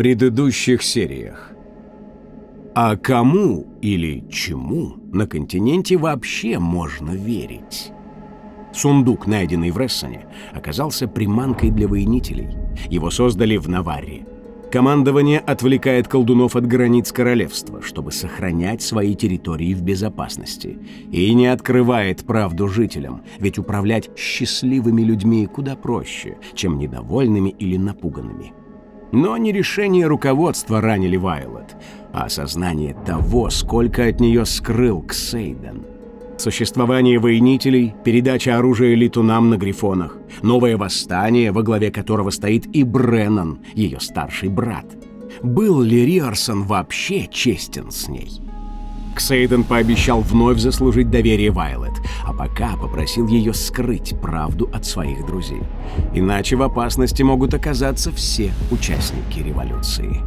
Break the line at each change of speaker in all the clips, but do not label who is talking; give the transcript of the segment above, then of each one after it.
предыдущих сериях А кому или чему на континенте вообще можно верить? Сундук, найденный в Рессоне, оказался приманкой для воинителей. Его создали в Наварре. Командование отвлекает колдунов от границ королевства, чтобы сохранять свои территории в безопасности. И не открывает правду жителям, ведь управлять счастливыми людьми куда проще, чем недовольными или напуганными. Но не решение руководства ранили Вайлот, а осознание того, сколько от нее скрыл Ксейден. Существование воинителей, передача оружия летунам на грифонах, новое восстание, во главе которого стоит и Бреннан, ее старший брат. Был ли Риарсон вообще честен с ней? Ксейден пообещал вновь заслужить доверие Вайлет, а пока попросил ее скрыть правду от своих друзей. Иначе в опасности могут оказаться все участники революции.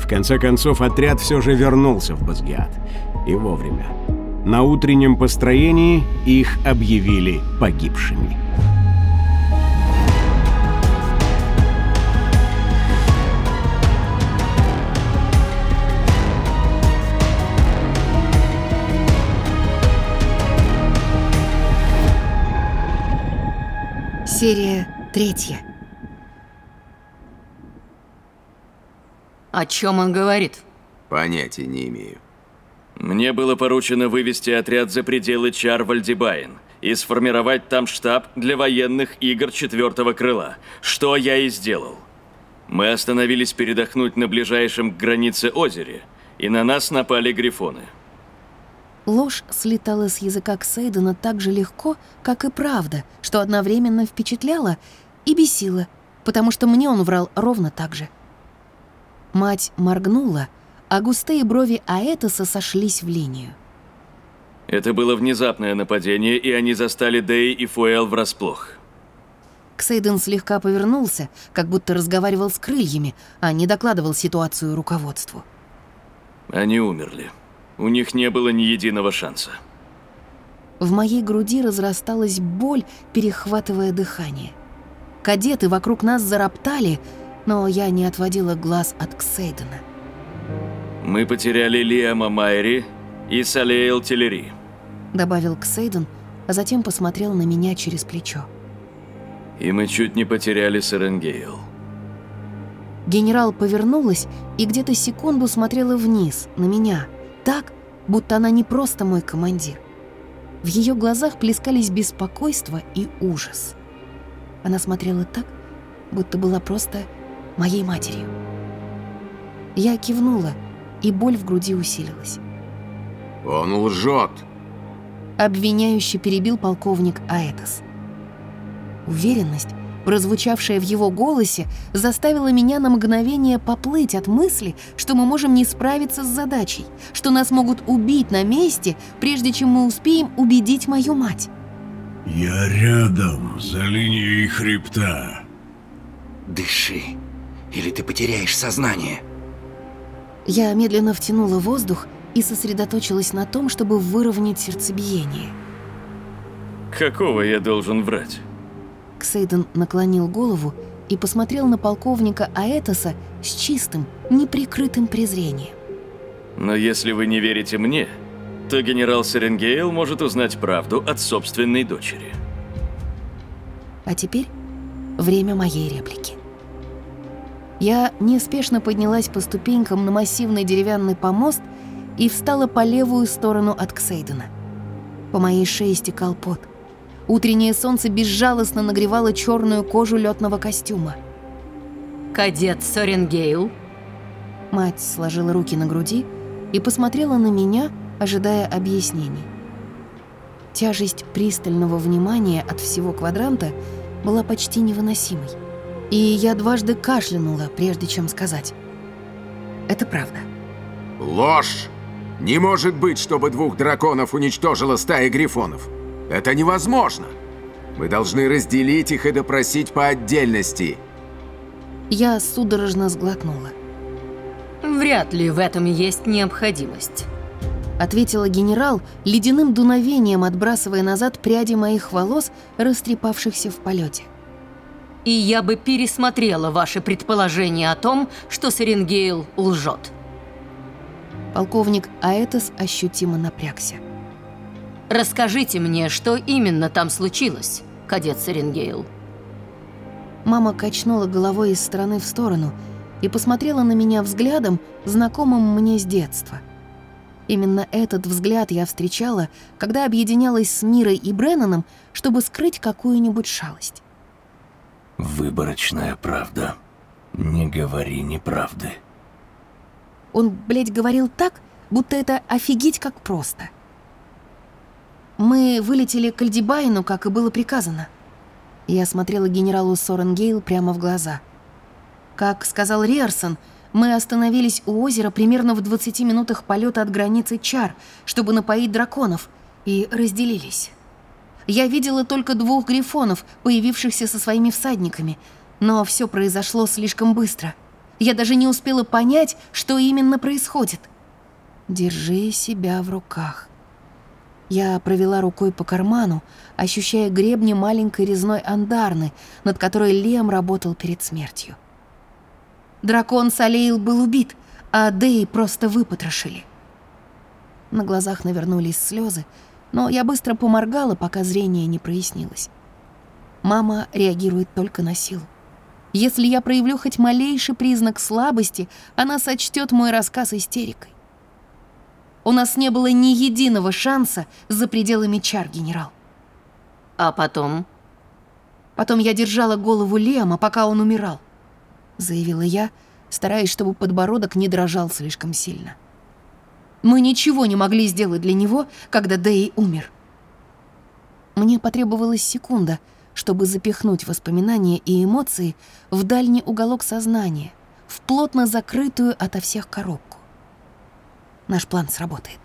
В конце концов, отряд все же вернулся в Базгиат. И вовремя. На утреннем построении их объявили погибшими.
Серия третья
О чем он говорит?
Понятия не имею.
Мне было поручено вывести отряд за пределы Чарвальдибайн и сформировать там штаб для военных игр четвертого крыла, что я и сделал. Мы остановились передохнуть на ближайшем к границе озере, и на нас напали грифоны.
Ложь слетала с языка Ксейдена так же легко, как и правда, что одновременно впечатляла и бесила, потому что мне он врал ровно так же. Мать моргнула, а густые брови Аэтоса сошлись в линию.
Это было внезапное нападение, и они застали Дэй и Фуэл врасплох.
Ксейден слегка повернулся, как будто разговаривал с крыльями, а не докладывал ситуацию руководству.
Они умерли. У них не было ни единого шанса.
В моей груди разрасталась боль, перехватывая дыхание. Кадеты вокруг нас зароптали, но я не отводила глаз от Ксейдена.
Мы потеряли Лиама Майри и Салейл Телери.
Добавил Ксейден, а затем посмотрел на меня через плечо.
И мы чуть не потеряли Серенгейл.
Генерал повернулась и где-то секунду смотрела вниз, на меня, так, будто она не просто мой командир. В ее глазах плескались беспокойство и ужас. Она смотрела так, будто была просто моей матерью. Я кивнула, и боль в груди усилилась.
Он лжет.
Обвиняюще перебил полковник Аэтос. Уверенность, прозвучавшая в его голосе, заставила меня на мгновение поплыть от мысли, что мы можем не справиться с задачей, что нас могут убить на месте, прежде чем мы успеем убедить мою мать.
Я рядом, за линией хребта.
Дыши, или ты потеряешь сознание.
Я медленно втянула воздух и сосредоточилась на том, чтобы выровнять сердцебиение.
Какого я должен врать?
Ксейден наклонил голову и посмотрел на полковника Аэтоса с чистым, неприкрытым презрением.
Но если вы не верите мне, то генерал Серенгейл может узнать правду от собственной дочери.
А теперь время моей реплики. Я неспешно поднялась по ступенькам на массивный деревянный помост и встала по левую сторону от Ксейдена. По моей шее стекал пот. Утреннее солнце безжалостно нагревало черную кожу летного костюма.
Кадет Соренгейл.
Мать сложила руки на груди и посмотрела на меня, ожидая объяснений. Тяжесть пристального внимания от всего квадранта была почти невыносимой. И я дважды кашлянула, прежде чем сказать. Это правда.
Ложь! Не может быть, чтобы двух драконов уничтожила стая грифонов. Это невозможно. Мы должны разделить их и допросить по отдельности.
Я судорожно сглотнула.
Вряд ли в этом есть необходимость.
Ответила генерал, ледяным дуновением отбрасывая назад пряди моих волос, растрепавшихся в полете.
И я бы пересмотрела ваше предположение о том, что Серенгейл лжет.
Полковник Аэтос ощутимо напрягся.
Расскажите мне, что именно там случилось, кадет Серенгейл.
Мама качнула головой из стороны в сторону и посмотрела на меня взглядом, знакомым мне с детства. Именно этот взгляд я встречала, когда объединялась с Мирой и Бреннаном, чтобы скрыть какую-нибудь шалость.
Выборочная правда. Не говори неправды.
Он, блядь, говорил так, будто это офигеть как просто. Мы вылетели к Альдибайну, как и было приказано. Я смотрела генералу Соренгейл прямо в глаза. Как сказал Риарсон, мы остановились у озера примерно в 20 минутах полета от границы Чар, чтобы напоить драконов, и разделились. Я видела только двух грифонов, появившихся со своими всадниками, но все произошло слишком быстро. Я даже не успела понять, что именно происходит. Держи себя в руках. Я провела рукой по карману, ощущая гребни маленькой резной андарны, над которой Лем работал перед смертью. Дракон Салейл был убит, а Дэй просто выпотрошили. На глазах навернулись слезы, но я быстро поморгала, пока зрение не прояснилось. Мама реагирует только на силу. Если я проявлю хоть малейший признак слабости, она сочтет мой рассказ истерикой. У нас не было ни единого шанса за пределами чар, генерал.
А потом?
Потом я держала голову Лема, пока он умирал, заявила я, стараясь, чтобы подбородок не дрожал слишком сильно. Мы ничего не могли сделать для него, когда Дэй умер. Мне потребовалась секунда, чтобы запихнуть воспоминания и эмоции в дальний уголок сознания, в плотно закрытую ото всех коробку. Наш план сработает.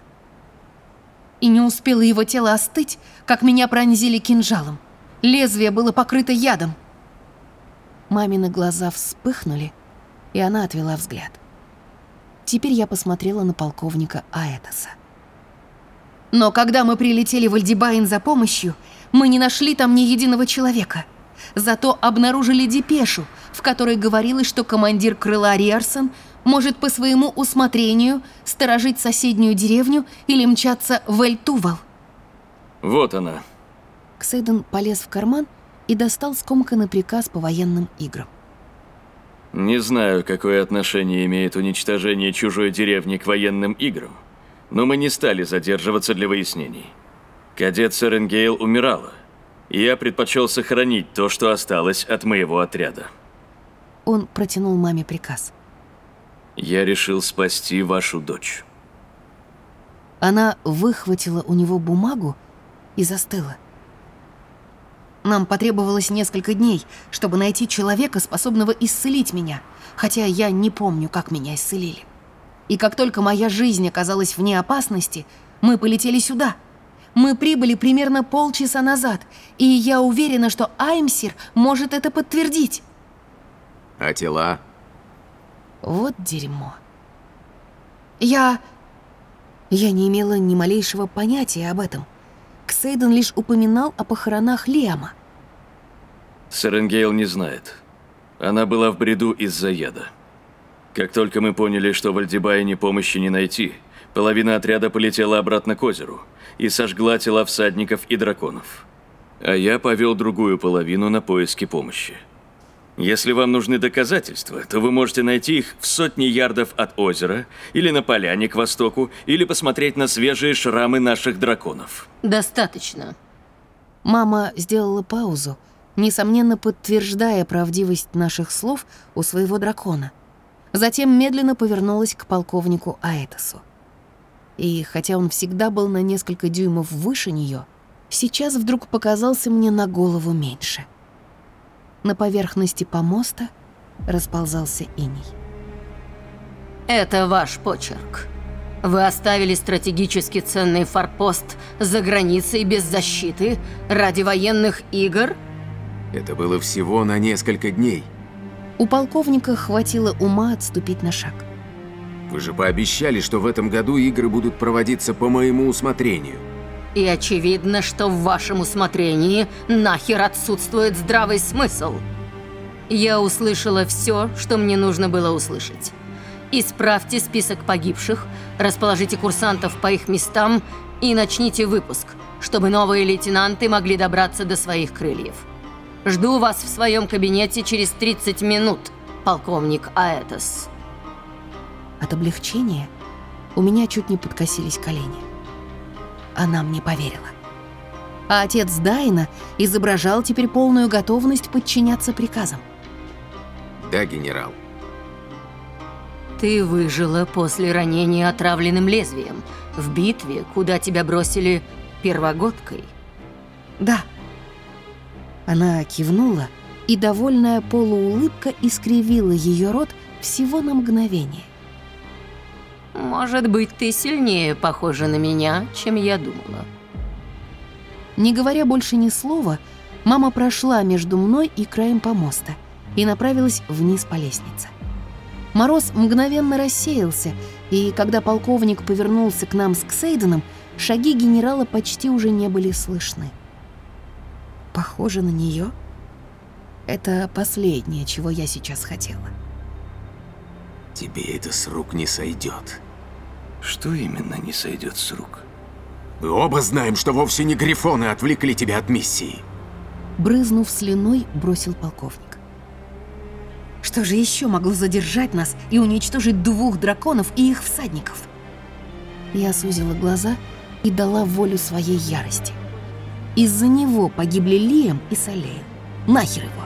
И не успело его тело остыть, как меня пронзили кинжалом. Лезвие было покрыто ядом. Мамины глаза вспыхнули, и она отвела взгляд. Теперь я посмотрела на полковника Аэтоса. Но когда мы прилетели в Альдибайн за помощью, мы не нашли там ни единого человека. Зато обнаружили депешу, в которой говорилось, что командир крыла Риарсон может по своему усмотрению сторожить соседнюю деревню или мчаться в Эльтувал.
Вот она.
Ксейден полез в карман и достал скомканный приказ по военным играм.
Не знаю, какое отношение имеет уничтожение чужой деревни к военным играм, но мы не стали задерживаться для выяснений. Кадет Серенгейл умирала, и я предпочел сохранить то, что осталось от моего отряда.
Он протянул маме приказ.
Я решил спасти вашу дочь.
Она выхватила у него бумагу и застыла. Нам потребовалось несколько дней, чтобы найти человека, способного исцелить меня, хотя я не помню, как меня исцелили. И как только моя жизнь оказалась вне опасности, мы полетели сюда. Мы прибыли примерно полчаса назад, и я уверена, что Аймсир может это подтвердить.
А тела?
Вот дерьмо. Я... Я не имела ни малейшего понятия об этом. Ксейден лишь упоминал о похоронах Лиама.
Серенгейл не знает. Она была в бреду из-за яда. Как только мы поняли, что в Альдибайне помощи не найти, половина отряда полетела обратно к озеру и сожгла тела всадников и драконов. А я повел другую половину на поиски помощи. Если вам нужны доказательства, то вы можете найти их в сотне ярдов от озера, или на поляне к востоку, или посмотреть на свежие шрамы наших драконов.
Достаточно.
Мама сделала паузу, несомненно подтверждая правдивость наших слов у своего дракона. Затем медленно повернулась к полковнику Аэтосу. И хотя он всегда был на несколько дюймов выше нее, сейчас вдруг показался мне на голову меньше. На поверхности помоста расползался иней.
Это ваш почерк. Вы оставили стратегически ценный форпост за границей без защиты ради военных игр?
Это было всего на несколько дней.
У полковника хватило ума отступить на шаг.
Вы же пообещали, что в этом году игры будут проводиться по моему усмотрению.
И очевидно, что в вашем усмотрении нахер отсутствует здравый смысл. Я услышала все, что мне нужно было услышать. Исправьте список погибших, расположите курсантов по их местам и начните выпуск, чтобы новые лейтенанты могли добраться до своих крыльев. Жду вас в своем кабинете через 30 минут, полковник Аэтос.
От облегчения у меня чуть не подкосились колени. Она мне поверила. А отец Дайна изображал теперь полную готовность подчиняться приказам.
Да, генерал.
Ты выжила после ранения отравленным лезвием в битве, куда тебя бросили первогодкой.
Да. Она кивнула, и довольная полуулыбка искривила ее рот всего на мгновение.
Может быть, ты сильнее похожа на меня, чем я думала.
Не говоря больше ни слова, мама прошла между мной и краем помоста и направилась вниз по лестнице. Мороз мгновенно рассеялся, и когда полковник повернулся к нам с Ксейденом, шаги генерала почти уже не были слышны. Похоже на нее. Это последнее, чего я сейчас хотела.
Тебе это с рук не сойдет.
Что именно не сойдет с рук?
Мы оба знаем, что вовсе не грифоны отвлекли тебя от миссии.
Брызнув слюной, бросил полковник. Что же еще могло задержать нас и уничтожить двух драконов и их всадников? Я сузила глаза и дала волю своей ярости. Из-за него погибли Лиам и Салея. Нахер его!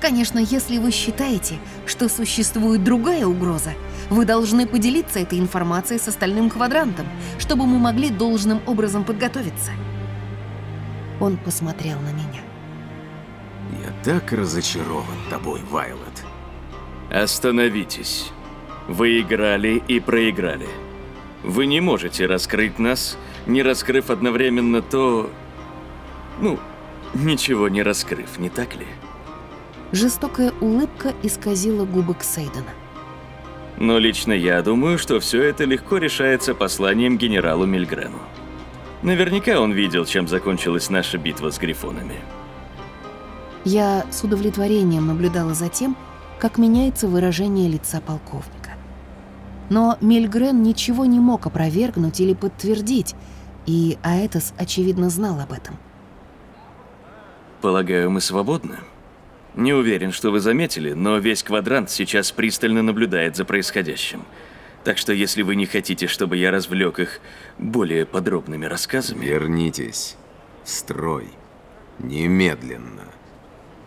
Конечно, если вы считаете, что существует другая угроза, вы должны поделиться этой информацией с остальным квадрантом, чтобы мы могли должным образом подготовиться. Он посмотрел на меня.
Я так разочарован тобой, Вайлот.
Остановитесь. Вы играли и проиграли. Вы не можете раскрыть нас, не раскрыв одновременно то... Ну, ничего не раскрыв, не так ли?
Жестокая улыбка исказила губы Ксейдена.
Но лично я думаю, что все это легко решается посланием генералу Мильгрену. Наверняка он видел, чем закончилась наша битва с грифонами.
Я с удовлетворением наблюдала за тем, как меняется выражение лица полковника. Но Мильгрен ничего не мог опровергнуть или подтвердить, и Аэтос, очевидно, знал об этом.
Полагаю, мы свободны? Не уверен, что вы заметили, но весь квадрант сейчас пристально наблюдает за происходящим. Так что если вы не хотите, чтобы я развлек их более подробными рассказами...
Вернитесь в строй. Немедленно.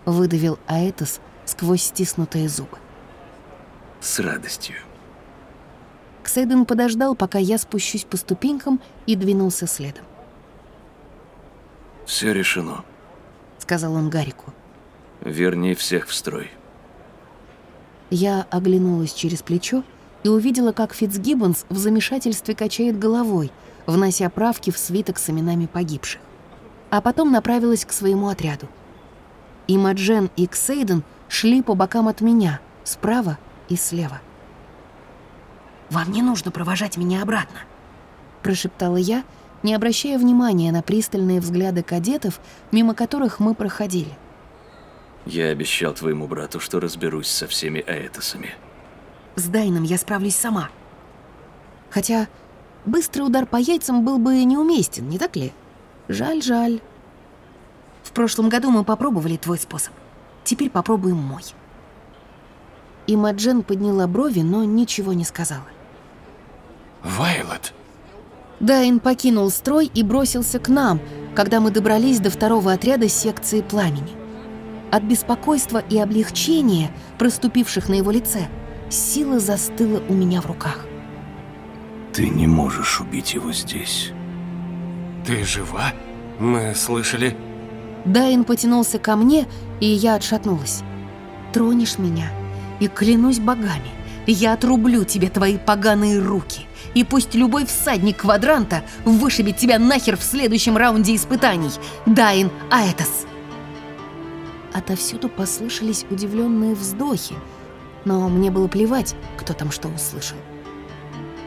Выдавил Аэтос сквозь стиснутые зубы.
С радостью.
Ксейден подождал, пока я спущусь по ступенькам и двинулся следом.
Все решено.
Сказал он Гарику.
Верни всех в строй.
Я оглянулась через плечо и увидела, как Фитцгиббонс в замешательстве качает головой, внося правки в свиток с именами погибших. А потом направилась к своему отряду. Имаджен и Ксейден шли по бокам от меня, справа и слева. «Вам не нужно провожать меня обратно», — прошептала я, не обращая внимания на пристальные взгляды кадетов, мимо которых мы проходили.
Я обещал твоему брату, что разберусь со всеми аэтосами.
С Дайном я справлюсь сама. Хотя быстрый удар по яйцам был бы неуместен, не так ли? Жаль, жаль. В прошлом году мы попробовали твой способ. Теперь попробуем мой. Имаджен подняла брови, но ничего не сказала.
Вайлот,
Дайн покинул строй и бросился к нам, когда мы добрались до второго отряда секции пламени. От беспокойства и облегчения, проступивших на его лице, сила застыла у меня в руках.
ты не можешь убить его здесь.
Ты жива? Мы слышали.
Дайн потянулся ко мне, и я отшатнулась. «Тронешь меня, и клянусь богами, я отрублю тебе твои поганые руки, и пусть любой всадник квадранта вышибет тебя нахер в следующем раунде испытаний. Дайн Аэтос!» Отовсюду послышались удивленные вздохи, но мне было плевать, кто там что услышал.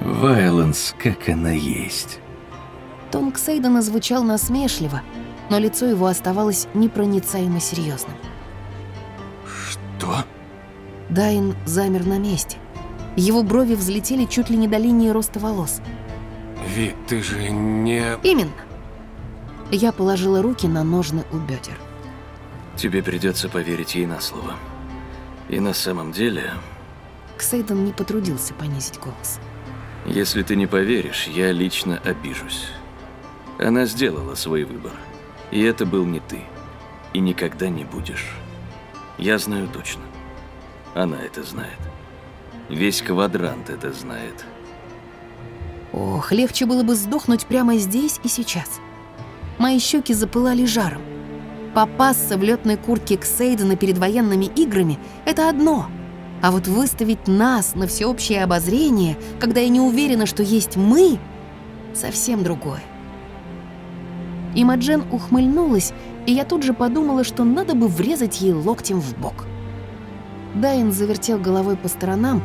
Вайленс, как она есть.
Тон Ксейдена звучал насмешливо, но лицо его оставалось непроницаемо серьезным.
Что?
Дайн замер на месте. Его брови взлетели чуть ли не до линии роста волос.
Ви, ты же не...
Именно. Я положила руки на ножны у бедер.
Тебе придется поверить ей на слово. И на самом деле,
Ксейден не потрудился понизить голос.
если ты не поверишь, я лично обижусь. Она сделала свой выбор. И это был не ты. И никогда не будешь. Я знаю точно. Она это знает. Весь квадрант это знает.
Ох, легче было бы сдохнуть прямо здесь и сейчас. Мои щеки запылали жаром. Попасться в летной куртке Ксейдена перед военными играми — это одно. А вот выставить нас на всеобщее обозрение, когда я не уверена, что есть мы — совсем другое. Имаджен ухмыльнулась, и я тут же подумала, что надо бы врезать ей локтем в бок. Дайн завертел головой по сторонам,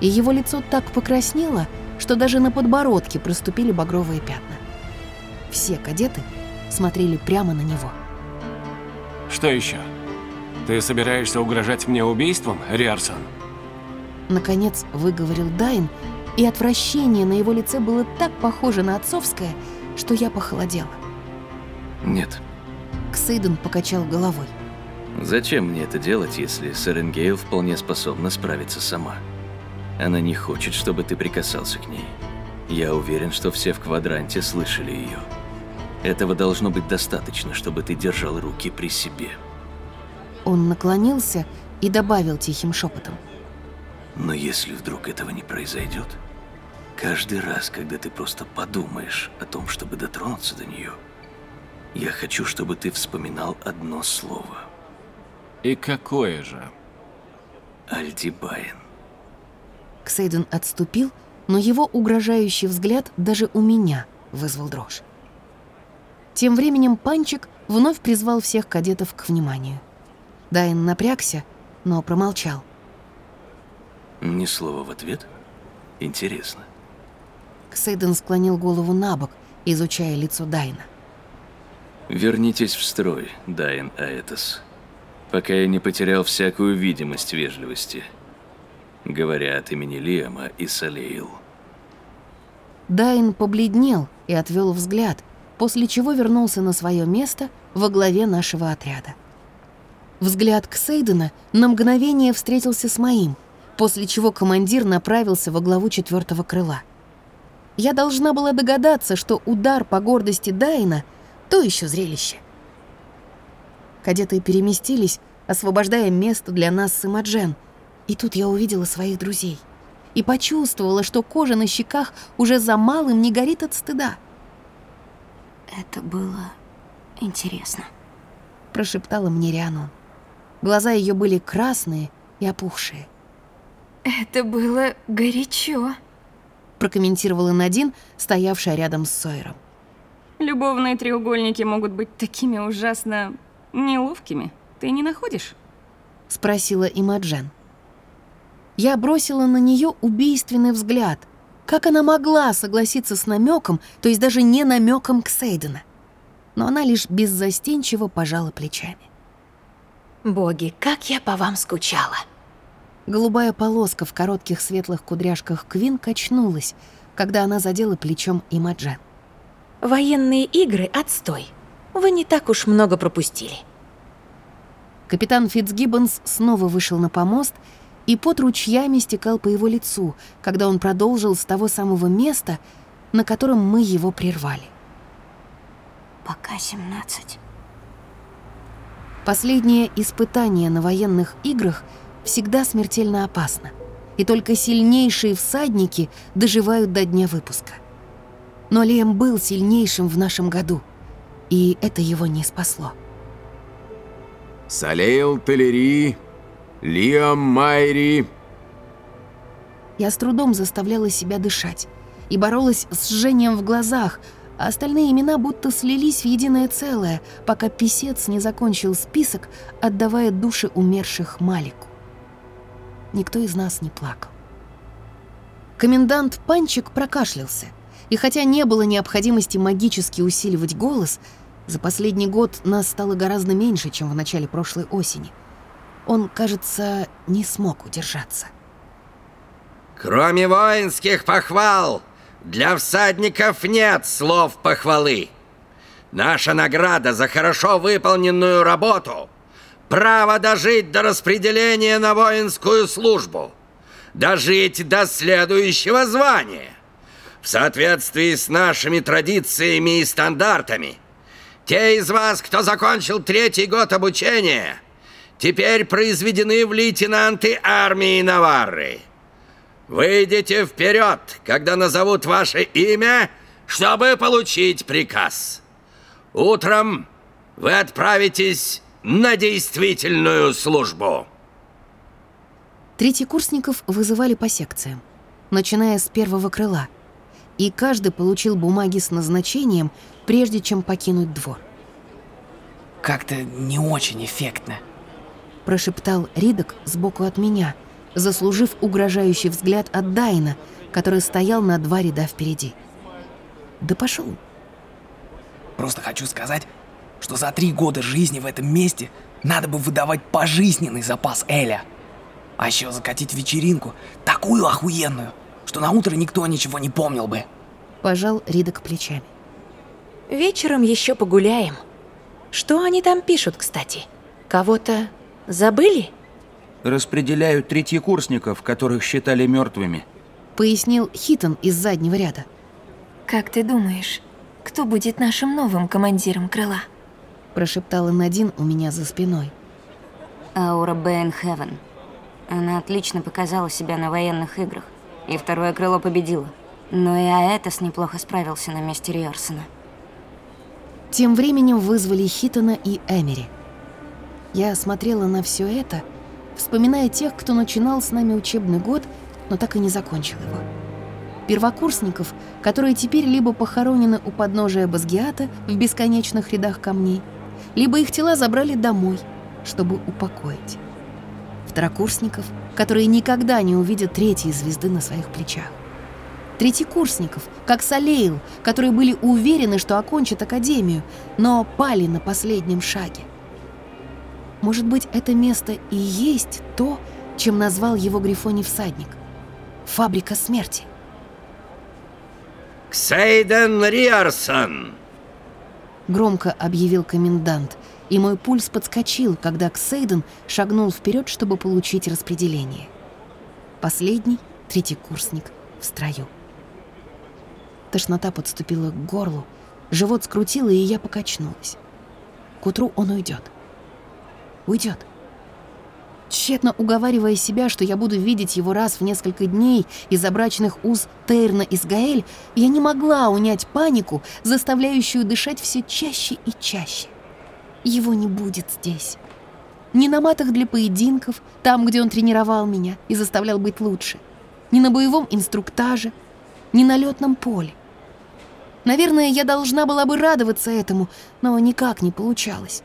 и его лицо так покраснело, что даже на подбородке проступили багровые пятна. Все кадеты смотрели прямо на него.
Что еще? Ты собираешься угрожать мне убийством, Риарсон?
Наконец выговорил Дайн, и отвращение на его лице было так похоже на отцовское, что я похолодела.
Нет.
Ксейден покачал головой.
Зачем мне это делать, если Серенгейл вполне способна справиться сама? Она не хочет, чтобы ты прикасался к ней. Я уверен, что все в квадранте слышали ее. Этого должно быть достаточно, чтобы ты держал руки при себе.
Он наклонился и добавил тихим шепотом.
Но если вдруг этого не произойдет, каждый раз, когда ты просто подумаешь о том, чтобы дотронуться до нее, я хочу, чтобы ты вспоминал одно слово.
И какое же?
Альдибайн.
Ксейден отступил, но его угрожающий взгляд даже у меня вызвал дрожь. Тем временем Панчик вновь призвал всех кадетов к вниманию. Дайн напрягся, но промолчал.
Ни слова в ответ? Интересно.
Ксейден склонил голову на бок, изучая лицо Дайна.
Вернитесь в строй, Дайн Аэтос, пока я не потерял всякую видимость вежливости. Говоря от имени Лиама и Салеил.
Дайн побледнел и отвел взгляд, после чего вернулся на свое место во главе нашего отряда. Взгляд Ксейдена на мгновение встретился с моим, после чего командир направился во главу четвертого крыла. Я должна была догадаться, что удар по гордости Дайна — то еще зрелище. Кадеты переместились, освобождая место для нас с Имаджен, и тут я увидела своих друзей и почувствовала, что кожа на щеках уже за малым не горит от стыда.
Это было интересно.
прошептала мне Рианон. Глаза ее были красные и опухшие.
Это было горячо.
Прокомментировала Надин, стоявшая рядом с Сойером.
Любовные треугольники могут быть такими ужасно неловкими. Ты не находишь?
Спросила Имаджен. Я бросила на нее убийственный взгляд. Как она могла согласиться с намеком, то есть даже не намеком к Сейдена? Но она лишь беззастенчиво пожала плечами.
Боги, как я по вам скучала.
Голубая полоска в коротких светлых кудряшках Квин качнулась, когда она задела плечом Имаджен.
Военные игры — отстой. Вы не так уж много пропустили.
Капитан Фитцгиббонс снова вышел на помост, и пот ручьями стекал по его лицу, когда он продолжил с того самого места, на котором мы его прервали.
Пока 17.
Последнее испытание на военных играх всегда смертельно опасно, и только сильнейшие всадники доживают до дня выпуска. Но Лем был сильнейшим в нашем году, и это его не спасло.
Салейл Толери, Лиам Майри.
Я с трудом заставляла себя дышать и боролась с жжением в глазах, а остальные имена будто слились в единое целое, пока писец не закончил список, отдавая души умерших Малику. Никто из нас не плакал. Комендант Панчик прокашлялся, и хотя не было необходимости магически усиливать голос, за последний год нас стало гораздо меньше, чем в начале прошлой осени. Он, кажется, не смог удержаться.
Кроме воинских похвал, для всадников нет слов похвалы. Наша награда за хорошо выполненную работу – право дожить до распределения на воинскую службу, дожить до следующего звания. В соответствии с нашими традициями и стандартами, те из вас, кто закончил третий год обучения, теперь произведены в лейтенанты армии Наварры – Выйдите вперед, когда назовут ваше имя, чтобы получить приказ. Утром вы отправитесь на действительную службу.
Третьекурсников вызывали по секциям, начиная с первого крыла, и каждый получил бумаги с назначением, прежде чем покинуть двор.
Как-то не очень эффектно.
Прошептал Ридок сбоку от меня – заслужив угрожающий взгляд от Дайна, который стоял на два ряда впереди. Да пошел.
Просто хочу сказать, что за три года жизни в этом месте надо бы выдавать пожизненный запас Эля. А еще закатить вечеринку, такую охуенную, что на утро никто ничего не помнил бы.
Пожал Ридок плечами.
Вечером еще погуляем. Что они там пишут, кстати? Кого-то забыли?
распределяют третьекурсников, которых считали мертвыми.
Пояснил Хитон из заднего ряда.
Как ты думаешь, кто будет нашим новым командиром крыла?
Прошептала Надин у меня за спиной.
Аура Бэйн Хевен. Она отлично показала себя на военных играх, и второе крыло победило. Но и Аэтос неплохо справился на месте Риорсона.
Тем временем вызвали Хитона и Эмери. Я смотрела на все это — вспоминая тех, кто начинал с нами учебный год, но так и не закончил его. Первокурсников, которые теперь либо похоронены у подножия Базгиата в бесконечных рядах камней, либо их тела забрали домой, чтобы упокоить. Второкурсников, которые никогда не увидят третьей звезды на своих плечах. Третьекурсников, как Салейл, которые были уверены, что окончат академию, но пали на последнем шаге. Может быть, это место и есть то, чем назвал его Грифоний всадник. Фабрика смерти.
«Ксейден Риарсон!»
Громко объявил комендант, и мой пульс подскочил, когда Ксейден шагнул вперед, чтобы получить распределение. Последний, третий курсник, в строю. Тошнота подступила к горлу, живот скрутило, и я покачнулась. К утру он уйдет уйдет. Тщетно уговаривая себя, что я буду видеть его раз в несколько дней из-за брачных уз Тейрна и Сгаэль, я не могла унять панику, заставляющую дышать все чаще и чаще. Его не будет здесь. Ни на матах для поединков, там, где он тренировал меня и заставлял быть лучше. Ни на боевом инструктаже, ни на летном поле. Наверное, я должна была бы радоваться этому, но никак не получалось.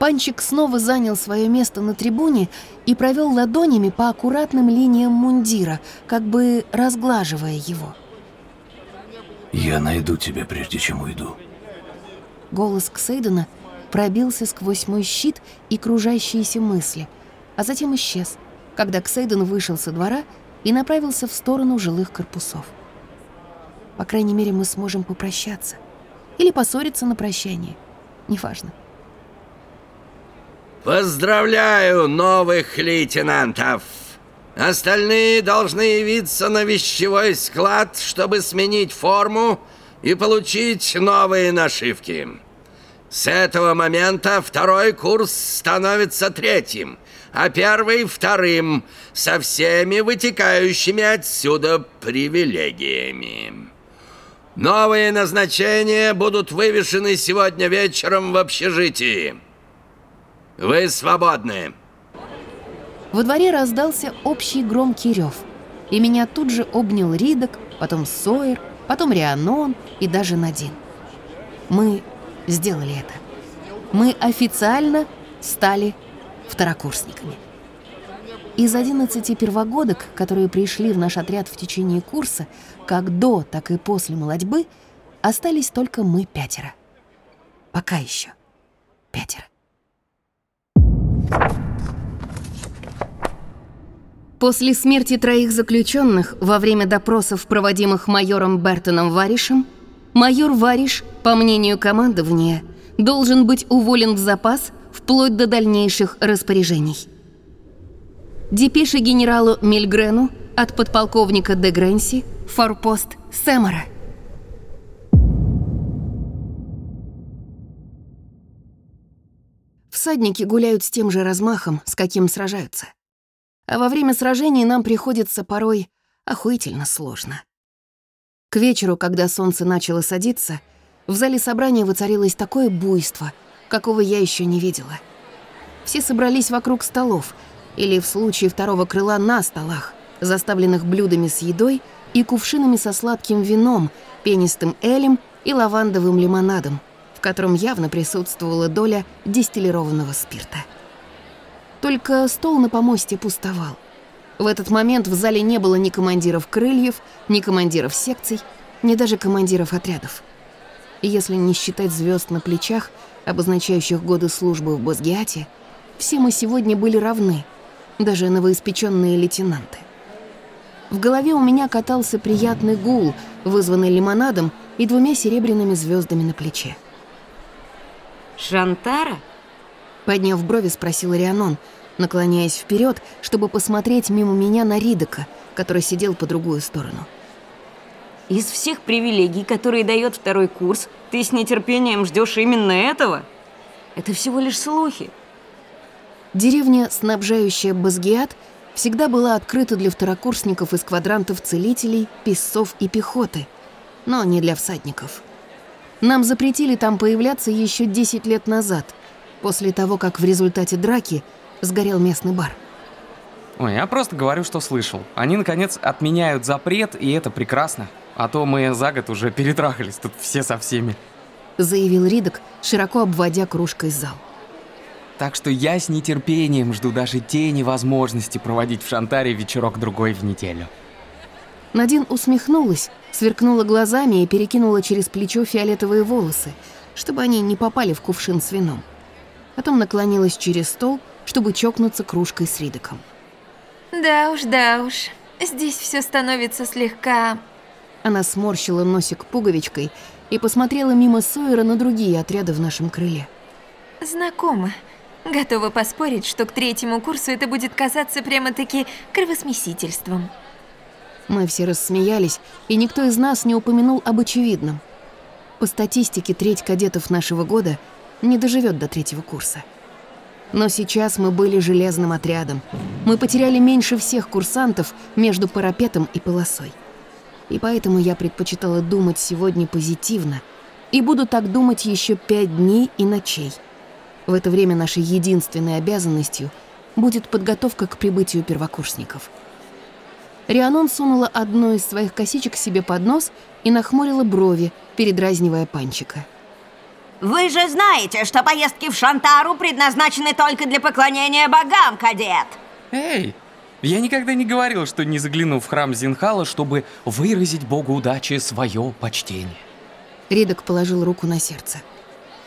Панчик снова занял свое место на трибуне и провел ладонями по аккуратным линиям мундира, как бы разглаживая его.
«Я найду тебя, прежде чем уйду».
Голос Ксейдена пробился сквозь мой щит и кружащиеся мысли, а затем исчез, когда Ксейден вышел со двора и направился в сторону жилых корпусов. По крайней мере, мы сможем попрощаться. Или поссориться на прощание. Неважно.
Поздравляю новых лейтенантов! Остальные должны явиться на вещевой склад, чтобы сменить форму и получить новые нашивки. С этого момента второй курс становится третьим, а первый — вторым, со всеми вытекающими отсюда привилегиями. Новые назначения будут вывешены сегодня вечером в общежитии. Вы свободны.
Во дворе раздался общий громкий рев, и меня тут же обнял Ридок, потом Сойер, потом Рианон и даже Надин. Мы сделали это. Мы официально стали второкурсниками. Из 11 первогодок, которые пришли в наш отряд в течение курса, как до, так и после молодьбы, остались только мы пятеро. Пока еще пятеро. После смерти троих заключенных во время допросов, проводимых майором Бертоном Варишем, майор Вариш, по мнению командования, должен быть уволен в запас вплоть до дальнейших распоряжений. Депеши генералу Мильгрену от подполковника де Гренси, форпост Сэмора. Всадники гуляют с тем же размахом, с каким сражаются. А во время сражений нам приходится порой охуительно сложно. К вечеру, когда солнце начало садиться, в зале собрания воцарилось такое буйство, какого я еще не видела. Все собрались вокруг столов, или в случае второго крыла на столах, заставленных блюдами с едой и кувшинами со сладким вином, пенистым элем и лавандовым лимонадом, в котором явно присутствовала доля дистиллированного спирта. Только стол на помосте пустовал. В этот момент в зале не было ни командиров крыльев, ни командиров секций, ни даже командиров отрядов. Если не считать звезд на плечах, обозначающих годы службы в Босгиате, все мы сегодня были равны, даже новоиспеченные лейтенанты. В голове у меня катался приятный гул, вызванный лимонадом и двумя серебряными звездами на плече.
«Шантара?»
Подняв брови, спросил Рианон, наклоняясь вперед, чтобы посмотреть мимо меня на Ридока, который сидел по другую сторону.
Из всех привилегий, которые дает второй курс, ты с нетерпением ждешь именно этого? Это всего лишь слухи.
Деревня, снабжающая Базгиат, всегда была открыта для второкурсников из квадрантов целителей, песцов и пехоты, но не для всадников. Нам запретили там появляться еще 10 лет назад, после того, как в результате драки сгорел местный бар.
Ой, я просто говорю, что слышал. Они, наконец, отменяют запрет, и это прекрасно. А то мы за год уже перетрахались тут все со всеми.
Заявил Ридок, широко обводя кружкой зал.
Так что я с нетерпением жду даже тени возможности проводить в Шантаре вечерок-другой в неделю.
Надин усмехнулась, сверкнула глазами и перекинула через плечо фиолетовые волосы, чтобы они не попали в кувшин с вином. Потом наклонилась через стол, чтобы чокнуться кружкой с Ридоком.
Да уж, да уж. Здесь все становится слегка...
Она сморщила носик пуговичкой и посмотрела мимо Сойера на другие отряды в нашем крыле.
Знакомо. Готова поспорить, что к третьему курсу это будет казаться прямо-таки кровосмесительством.
Мы все рассмеялись, и никто из нас не упомянул об очевидном. По статистике, треть кадетов нашего года не доживет до третьего курса. Но сейчас мы были железным отрядом. Мы потеряли меньше всех курсантов между парапетом и полосой. И поэтому я предпочитала думать сегодня позитивно и буду так думать еще пять дней и ночей. В это время нашей единственной обязанностью будет подготовка к прибытию первокурсников. Рианон сунула одну из своих косичек себе под нос и нахмурила брови, передразнивая панчика.
Вы же знаете, что поездки в Шантару предназначены только для поклонения богам, кадет.
Эй, я никогда не говорил, что не загляну в храм Зинхала, чтобы выразить богу удачи свое почтение.
Ридок положил руку на сердце.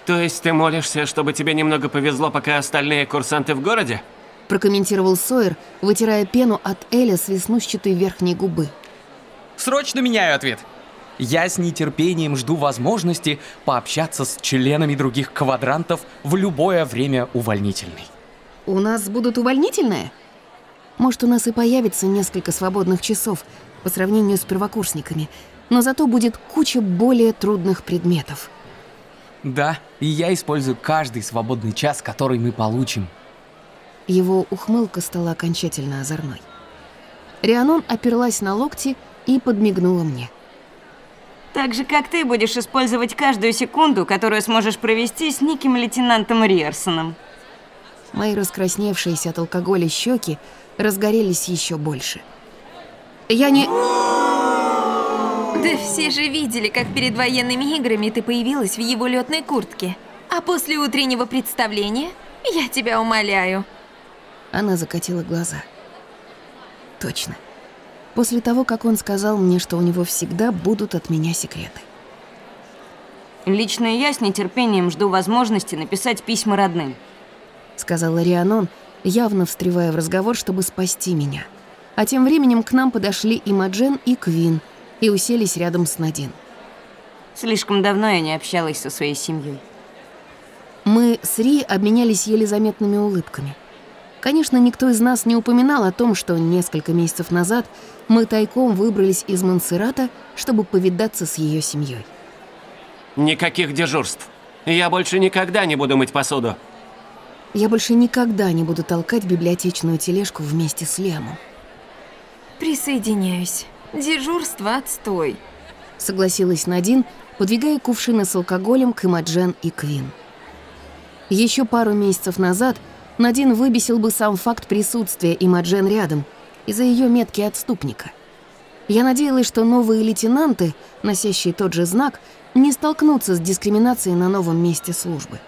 То есть ты молишься, чтобы тебе немного повезло, пока остальные курсанты в городе?
Прокомментировал Сойер, вытирая пену от Эля с веснущатой верхней губы.
Срочно меняю ответ. Я с нетерпением жду возможности пообщаться с членами других квадрантов в любое время увольнительной.
У нас будут увольнительные? Может, у нас и появится несколько свободных часов по сравнению с первокурсниками, но зато будет куча более трудных предметов.
Да, и я использую каждый свободный час, который мы получим.
Его ухмылка стала окончательно озорной. Рианон оперлась на локти и подмигнула мне.
Так же, как ты будешь использовать каждую секунду, которую сможешь провести с неким лейтенантом Риерсоном.
Мои раскрасневшиеся от алкоголя щеки разгорелись еще больше. Я не...
Да все же видели, как перед военными играми ты появилась в его летной куртке. А после утреннего представления я тебя умоляю.
Она закатила глаза. Точно. После того, как он сказал мне, что у него всегда будут от меня секреты.
Лично я с нетерпением жду возможности написать письма родным.
Сказала Рианон, явно встревая в разговор, чтобы спасти меня. А тем временем к нам подошли и Маджен, и Квин, и уселись рядом с Надин.
Слишком давно я не общалась со своей семьей.
Мы с Ри обменялись еле заметными улыбками. Конечно, никто из нас не упоминал о том, что несколько месяцев назад мы тайком выбрались из Монсеррата, чтобы повидаться с ее семьей.
Никаких дежурств. Я больше никогда не буду мыть посуду.
Я больше никогда не буду толкать библиотечную тележку вместе с Лемом.
Присоединяюсь. Дежурство отстой.
Согласилась Надин, подвигая кувшины с алкоголем к Имаджен и Квин. Еще пару месяцев назад Надин выбесил бы сам факт присутствия Имаджен рядом из-за ее метки отступника. Я надеялась, что новые лейтенанты, носящие тот же знак, не столкнутся с дискриминацией на новом месте службы.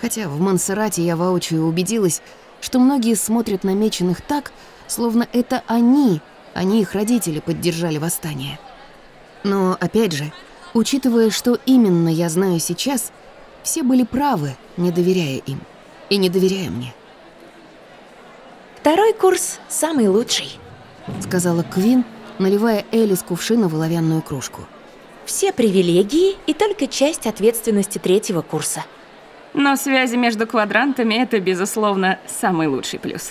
Хотя в Монсеррате я воочию убедилась, что многие смотрят на меченых так, словно это они, а не их родители поддержали восстание. Но, опять же, учитывая, что именно я знаю сейчас, все были правы, не доверяя им. И не доверяя мне.
Второй курс самый лучший,
сказала Квин, наливая Элли с кувшина в оловянную кружку.
Все привилегии и только часть ответственности третьего курса.
Но связи между квадрантами – это, безусловно, самый лучший плюс.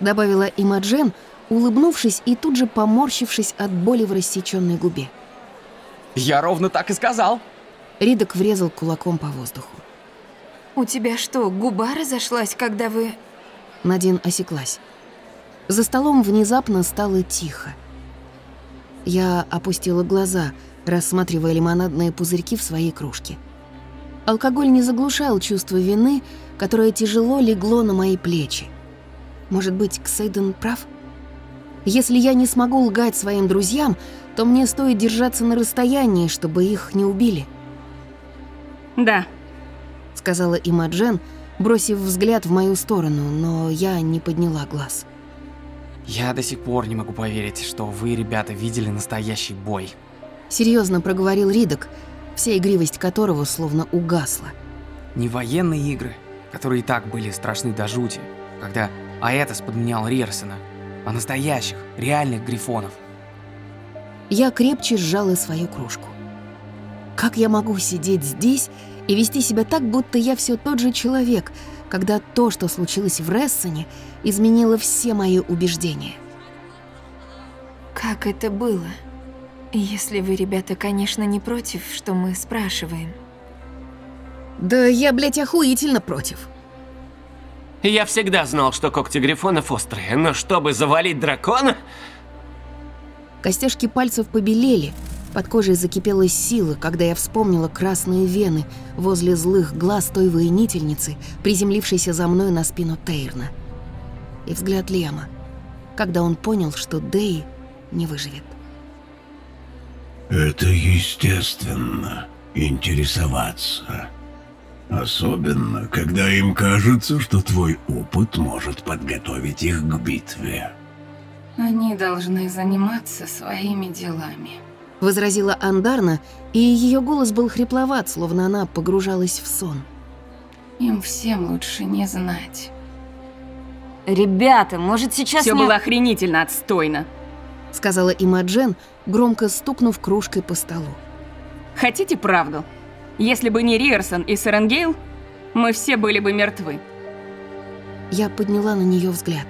Добавила Имаджен, улыбнувшись и тут же поморщившись от боли в рассеченной губе.
Я ровно так и сказал.
Ридок врезал кулаком по воздуху.
У тебя что, губа разошлась, когда вы...
Надин осеклась. За столом внезапно стало тихо. Я опустила глаза, рассматривая лимонадные пузырьки в своей кружке. Алкоголь не заглушал чувство вины, которое тяжело легло на мои плечи. Может быть, Ксейден прав? Если я не смогу лгать своим друзьям, то мне стоит держаться на расстоянии, чтобы их не убили.
Да,
сказала Имаджен, бросив взгляд в мою сторону, но я не подняла глаз.
Я до сих пор не могу поверить, что вы, ребята, видели настоящий бой.
Серьезно проговорил Ридок, вся игривость которого словно угасла.
Не военные игры, которые и так были страшны до жути, когда Аэтос подменял Рерсона, а настоящих, реальных грифонов.
Я крепче сжала свою кружку. Как я могу сидеть здесь и вести себя так, будто я все тот же человек, когда то, что случилось в Рессоне, изменило все мои убеждения.
Как это было? Если вы, ребята, конечно, не против, что мы спрашиваем.
Да я, блядь, охуительно против.
Я всегда знал, что когти грифонов острые, но чтобы завалить дракона...
Костяшки пальцев побелели, под кожей закипела сила, когда я вспомнила красные вены возле злых глаз той воинительницы, приземлившейся за мной на спину Тейрна. И взгляд Лема, когда он понял, что Дэй не выживет.
Это естественно, интересоваться. Особенно, когда им кажется, что твой опыт может подготовить их к битве.
Они должны заниматься своими делами.
Возразила Андарна, и ее голос был хрипловат, словно она погружалась в сон.
Им всем лучше не знать.
Ребята, может сейчас
Все
не...
было охренительно отстойно.
Сказала Имаджен, громко стукнув кружкой по столу.
Хотите правду? Если бы не Риерсон и Серенгейл, мы все были бы мертвы.
Я подняла на нее взгляд.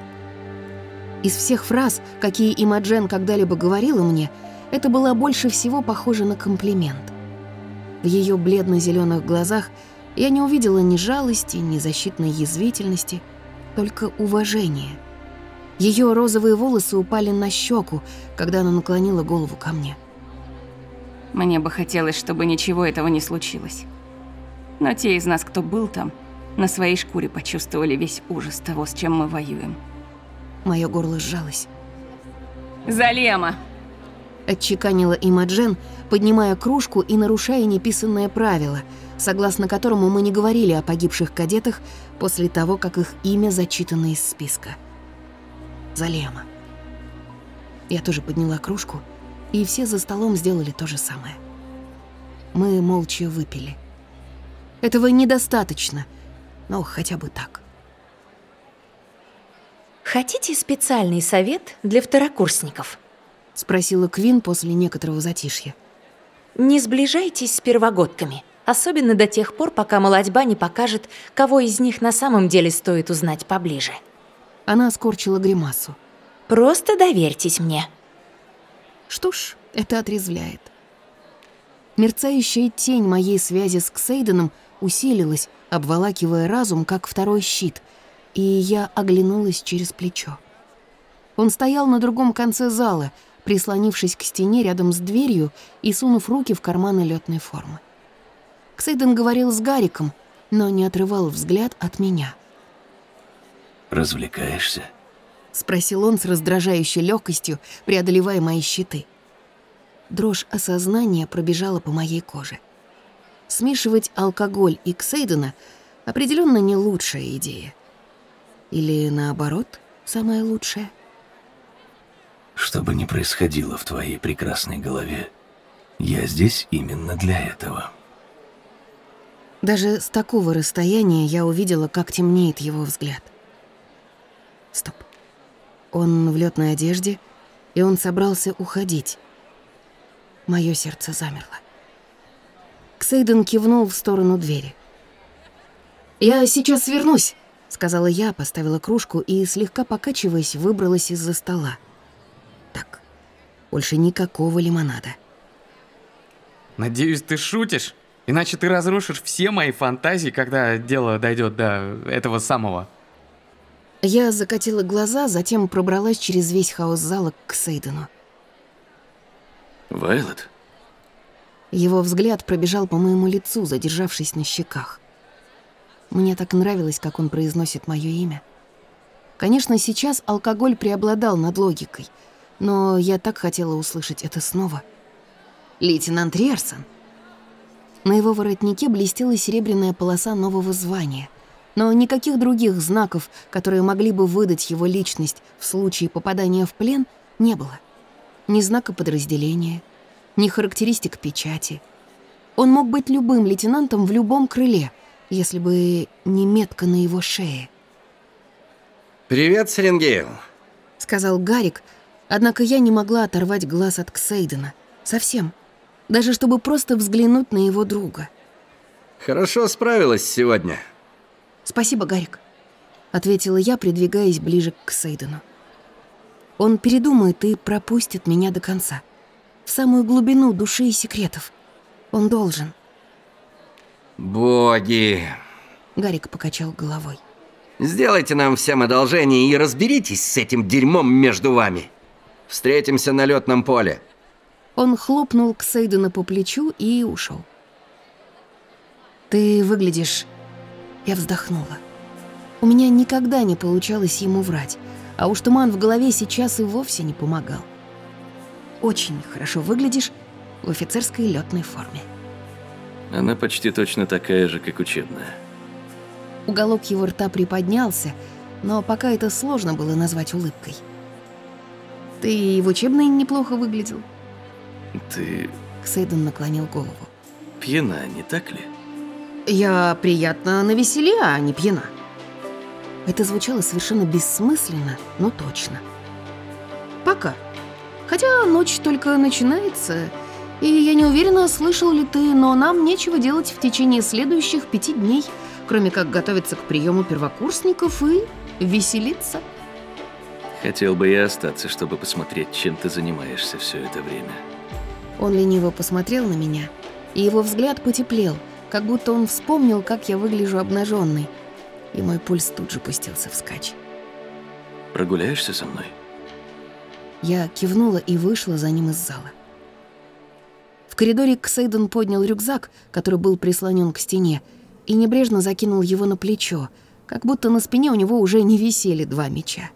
Из всех фраз, какие Имаджен когда-либо говорила мне, это было больше всего похоже на комплимент. В ее бледно-зеленых глазах я не увидела ни жалости, ни защитной язвительности, только уважение. Ее розовые волосы упали на щеку, когда она наклонила голову ко мне.
Мне бы хотелось, чтобы ничего этого не случилось. Но те из нас, кто был там, на своей шкуре почувствовали весь ужас того, с чем мы воюем.
Мое горло сжалось.
Залема!
Отчеканила Имаджен, поднимая кружку и нарушая неписанное правило, согласно которому мы не говорили о погибших кадетах после того, как их имя зачитано из списка. Залема. Я тоже подняла кружку, и все за столом сделали то же самое. Мы молча выпили. Этого недостаточно, но хотя бы так.
Хотите специальный совет для второкурсников?
Спросила Квин после некоторого затишья.
Не сближайтесь с первогодками, особенно до тех пор, пока молодьба не покажет, кого из них на самом деле стоит узнать поближе.
Она скорчила гримасу.
Просто доверьтесь мне.
Что ж, это отрезвляет. Мерцающая тень моей связи с Ксейденом усилилась, обволакивая разум, как второй щит, и я оглянулась через плечо. Он стоял на другом конце зала, прислонившись к стене рядом с дверью и сунув руки в карманы летной формы. Ксейден говорил с Гариком, но не отрывал взгляд от меня.
«Развлекаешься?»
— спросил он с раздражающей легкостью, преодолевая мои щиты. Дрожь осознания пробежала по моей коже. Смешивать алкоголь и Ксейдена определенно не лучшая идея. Или наоборот, самая лучшая?
Что бы ни происходило в твоей прекрасной голове, я здесь именно для этого.
Даже с такого расстояния я увидела, как темнеет его взгляд. Стоп. Он в летной одежде, и он собрался уходить. Мое сердце замерло. Ксейден кивнул в сторону двери. «Я сейчас вернусь», — сказала я, поставила кружку и, слегка покачиваясь, выбралась из-за стола. Больше никакого лимонада.
Надеюсь, ты шутишь? Иначе ты разрушишь все мои фантазии, когда дело дойдет до этого самого.
Я закатила глаза, затем пробралась через весь хаос зала к Сейдену.
Вайлот?
Его взгляд пробежал по моему лицу, задержавшись на щеках. Мне так нравилось, как он произносит мое имя. Конечно, сейчас алкоголь преобладал над логикой, но я так хотела услышать это снова. «Лейтенант Риерсон!» На его воротнике блестела серебряная полоса нового звания, но никаких других знаков, которые могли бы выдать его личность в случае попадания в плен, не было. Ни знака подразделения, ни характеристик печати. Он мог быть любым лейтенантом в любом крыле, если бы не метка на его шее.
«Привет, Серенгейл», —
сказал Гарик, однако я не могла оторвать глаз от Ксейдена. Совсем. Даже чтобы просто взглянуть на его друга.
«Хорошо справилась сегодня».
«Спасибо, Гарик», — ответила я, придвигаясь ближе к Сейдену. «Он передумает и пропустит меня до конца. В самую глубину души и секретов. Он должен».
«Боги!»
Гарик покачал головой.
«Сделайте нам всем одолжение и разберитесь с этим дерьмом между вами. Встретимся на летном поле».
Он хлопнул к Сейдена по плечу и ушел. «Ты выглядишь...» Я вздохнула. У меня никогда не получалось ему врать, а уж туман в голове сейчас и вовсе не помогал. Очень хорошо выглядишь в офицерской летной форме.
Она почти точно такая же, как учебная.
Уголок его рта приподнялся, но пока это сложно было назвать улыбкой. Ты и в учебной неплохо выглядел.
Ты
Ксейден наклонил голову.
пьяна, не так ли?
Я приятно навеселе, а не пьяна. Это звучало совершенно бессмысленно, но точно. Пока. Хотя ночь только начинается, и я не уверена, слышал ли ты, но нам нечего делать в течение следующих пяти дней, кроме как готовиться к приему первокурсников и веселиться.
Хотел бы я остаться, чтобы посмотреть, чем ты занимаешься все это время.
Он лениво посмотрел на меня, и его взгляд потеплел, как будто он вспомнил, как я выгляжу обнаженной, и мой пульс тут же пустился вскачь.
Прогуляешься со мной?
Я кивнула и вышла за ним из зала. В коридоре Ксейден поднял рюкзак, который был прислонен к стене, и небрежно закинул его на плечо, как будто на спине у него уже не висели два меча.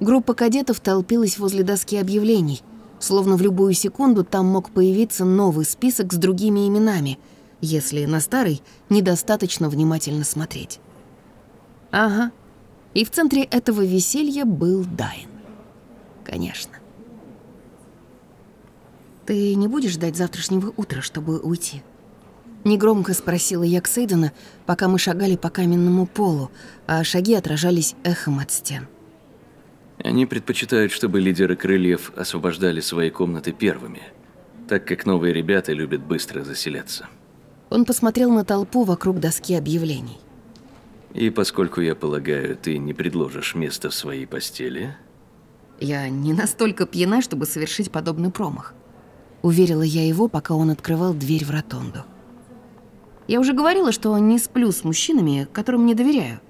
Группа кадетов толпилась возле доски объявлений, словно в любую секунду там мог появиться новый список с другими именами, если на старый недостаточно внимательно смотреть. Ага, и в центре этого веселья был Дайн. Конечно. «Ты не будешь ждать завтрашнего утра, чтобы уйти?» Негромко спросила я Ксейдена, пока мы шагали по каменному полу, а шаги отражались эхом от стен.
Они предпочитают, чтобы лидеры крыльев освобождали свои комнаты первыми, так как новые ребята любят быстро заселяться.
Он посмотрел на толпу вокруг доски объявлений.
И поскольку, я полагаю, ты не предложишь место в своей постели...
Я не настолько пьяна, чтобы совершить подобный промах. Уверила я его, пока он открывал дверь в ротонду. Я уже говорила, что не сплю с мужчинами, которым не доверяю.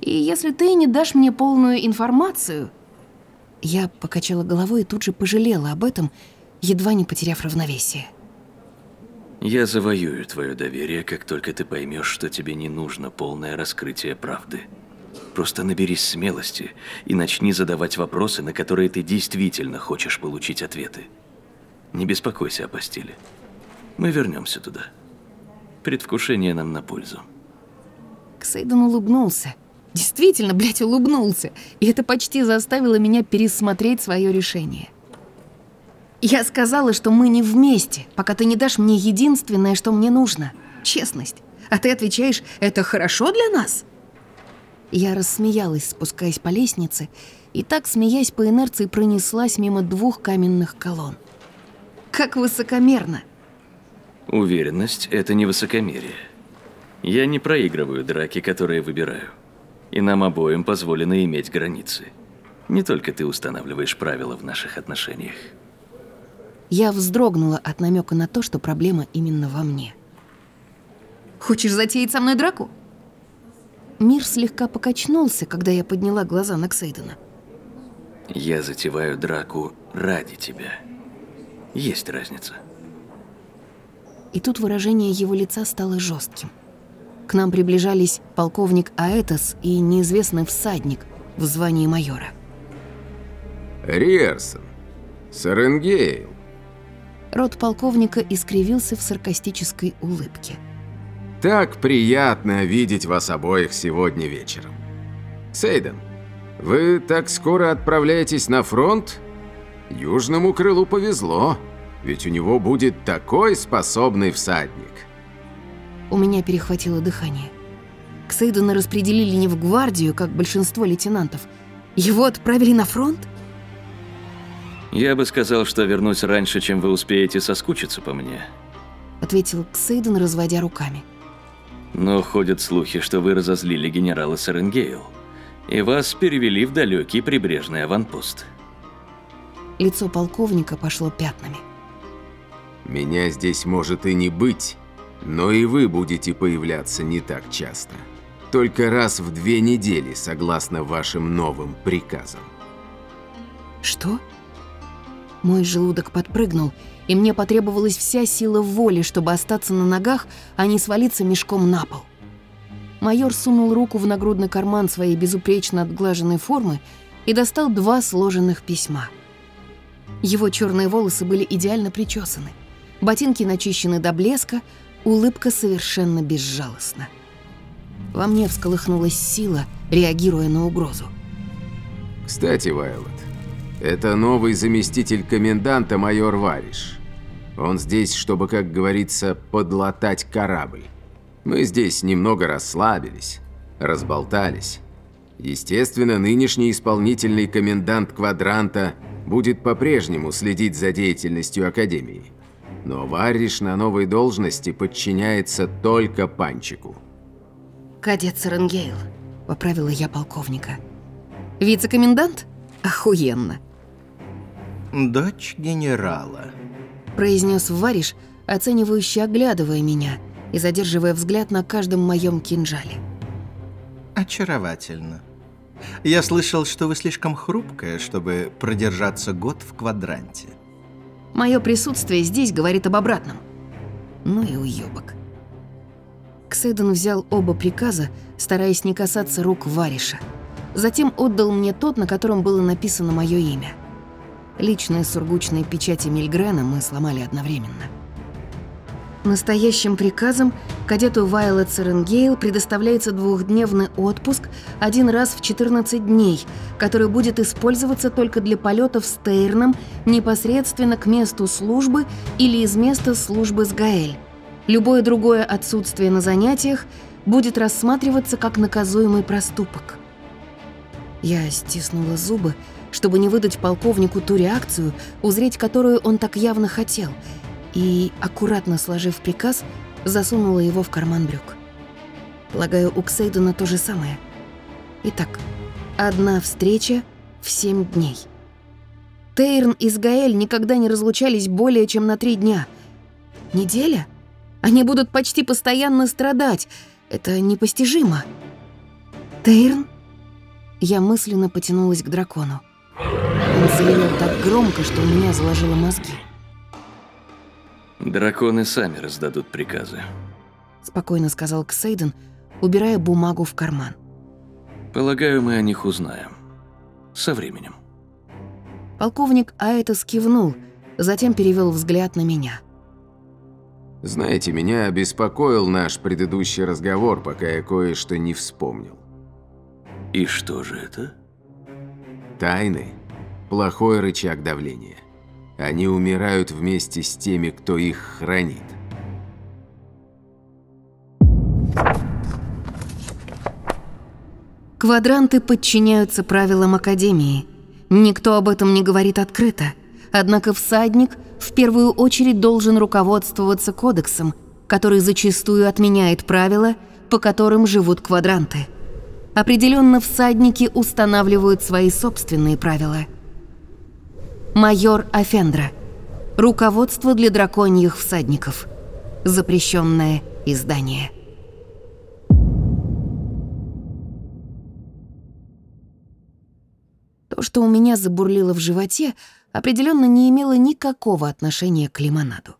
И если ты не дашь мне полную информацию... Я покачала головой и тут же пожалела об этом, едва не потеряв равновесие.
Я завоюю твое доверие, как только ты поймешь, что тебе не нужно полное раскрытие правды. Просто наберись смелости и начни задавать вопросы, на которые ты действительно хочешь получить ответы. Не беспокойся о постели. Мы вернемся туда. Предвкушение нам на пользу.
Ксейден улыбнулся. Действительно, блядь, улыбнулся. И это почти заставило меня пересмотреть свое решение. Я сказала, что мы не вместе, пока ты не дашь мне единственное, что мне нужно — честность. А ты отвечаешь, это хорошо для нас? Я рассмеялась, спускаясь по лестнице, и так, смеясь по инерции, пронеслась мимо двух каменных колонн. Как высокомерно!
Уверенность — это не высокомерие. Я не проигрываю драки, которые выбираю. И нам обоим позволено иметь границы. Не только ты устанавливаешь правила в наших отношениях.
Я вздрогнула от намека на то, что проблема именно во мне. «Хочешь затеять со мной драку?» Мир слегка покачнулся, когда я подняла глаза на Ксейдена.
Я затеваю драку ради тебя. Есть разница.
И тут выражение его лица стало жестким. К нам приближались полковник Аэтос и неизвестный всадник в звании майора.
Риерсон, Саренгейл.
Рот полковника искривился в саркастической улыбке.
Так приятно видеть вас обоих сегодня вечером. Сейден, вы так скоро отправляетесь на фронт? Южному крылу повезло, ведь у него будет такой способный всадник.
У меня перехватило дыхание. Ксейдена распределили не в гвардию, как большинство лейтенантов. Его отправили на фронт?
Я бы сказал, что вернусь раньше, чем вы успеете соскучиться по мне.
Ответил Ксейден, разводя руками.
Но ходят слухи, что вы разозлили генерала Саренгейл. И вас перевели в далекий прибрежный аванпост.
Лицо полковника пошло пятнами.
Меня здесь может и не быть, но и вы будете появляться не так часто. Только раз в две недели, согласно вашим новым приказам.
Что? Мой желудок подпрыгнул, и мне потребовалась вся сила воли, чтобы остаться на ногах, а не свалиться мешком на пол. Майор сунул руку в нагрудный карман своей безупречно отглаженной формы и достал два сложенных письма. Его черные волосы были идеально причесаны, ботинки начищены до блеска, улыбка совершенно безжалостна. Во мне всколыхнулась сила, реагируя на угрозу.
Кстати, Вайлот, это новый заместитель коменданта майор Вариш. Он здесь, чтобы, как говорится, подлатать корабль. Мы здесь немного расслабились, разболтались. Естественно, нынешний исполнительный комендант квадранта будет по-прежнему следить за деятельностью Академии. Но Вариш на новой должности подчиняется только Панчику.
«Кадет Саренгейл», — поправила я полковника. «Вице-комендант? Охуенно!»
«Дочь генерала», —
произнес Вариш, оценивающе оглядывая меня и задерживая взгляд на каждом моем кинжале.
«Очаровательно. Я слышал, что вы слишком хрупкая, чтобы продержаться год в квадранте».
Мое присутствие здесь говорит об обратном. Ну и уёбок. Ксейден взял оба приказа, стараясь не касаться рук Вариша. Затем отдал мне тот, на котором было написано мое имя. Личные сургучные печати Мильгрена мы сломали одновременно. Настоящим приказом кадету Вайлет Серенгейл предоставляется двухдневный отпуск один раз в 14 дней, который будет использоваться только для полетов с Тейрном непосредственно к месту службы или из места службы с Гаэль. Любое другое отсутствие на занятиях будет рассматриваться как наказуемый проступок. Я стиснула зубы, чтобы не выдать полковнику ту реакцию, узреть которую он так явно хотел – и, аккуратно сложив приказ, засунула его в карман брюк. Полагаю, у Ксейдена то же самое. Итак, одна встреча в семь дней. Тейрн и Сгаэль никогда не разлучались более чем на три дня. Неделя? Они будут почти постоянно страдать. Это непостижимо. Тейрн? Я мысленно потянулась к дракону. Он заявил так громко, что у меня заложило мозги.
Драконы сами раздадут приказы.
Спокойно сказал Ксейден, убирая бумагу в карман.
Полагаю, мы о них узнаем. Со временем.
Полковник Аэтос кивнул, затем перевел взгляд на меня.
Знаете, меня обеспокоил наш предыдущий разговор, пока я кое-что не вспомнил.
И что же это?
Тайны. Плохой рычаг давления. Они умирают вместе с теми, кто их хранит.
Квадранты подчиняются правилам Академии. Никто об этом не говорит открыто. Однако всадник в первую очередь должен руководствоваться кодексом, который зачастую отменяет правила, по которым живут квадранты. Определенно всадники устанавливают свои собственные правила – Майор Афендра. Руководство для драконьих всадников. Запрещенное издание. То, что у меня забурлило в животе, определенно не имело никакого отношения к лимонаду.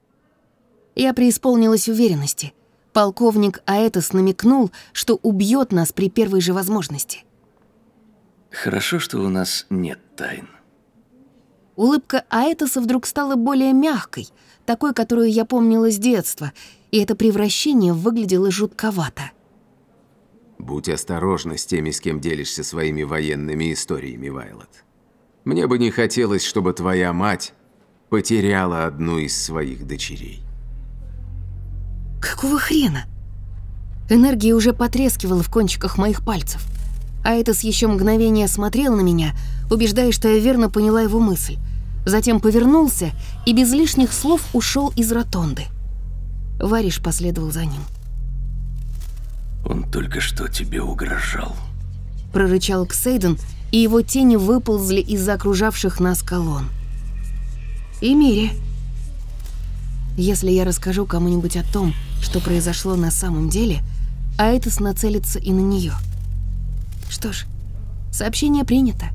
Я преисполнилась уверенности. Полковник Аэтос намекнул, что убьет нас при первой же возможности.
Хорошо, что у нас нет тайн.
Улыбка Аэтоса вдруг стала более мягкой, такой, которую я помнила с детства, и это превращение выглядело жутковато.
Будь осторожна с теми, с кем делишься своими военными историями, Вайлот. Мне бы не хотелось, чтобы твоя мать потеряла одну из своих дочерей.
Какого хрена? Энергия уже потрескивала в кончиках моих пальцев. Аэтос еще мгновение смотрел на меня, убеждая, что я верно поняла его мысль затем повернулся и без лишних слов ушел из ротонды. Вариш последовал за ним.
«Он только что тебе угрожал», —
прорычал Ксейден, и его тени выползли из окружавших нас колонн. «И Мире. Если я расскажу кому-нибудь о том, что произошло на самом деле, Айтос нацелится и на нее. Что ж, сообщение принято.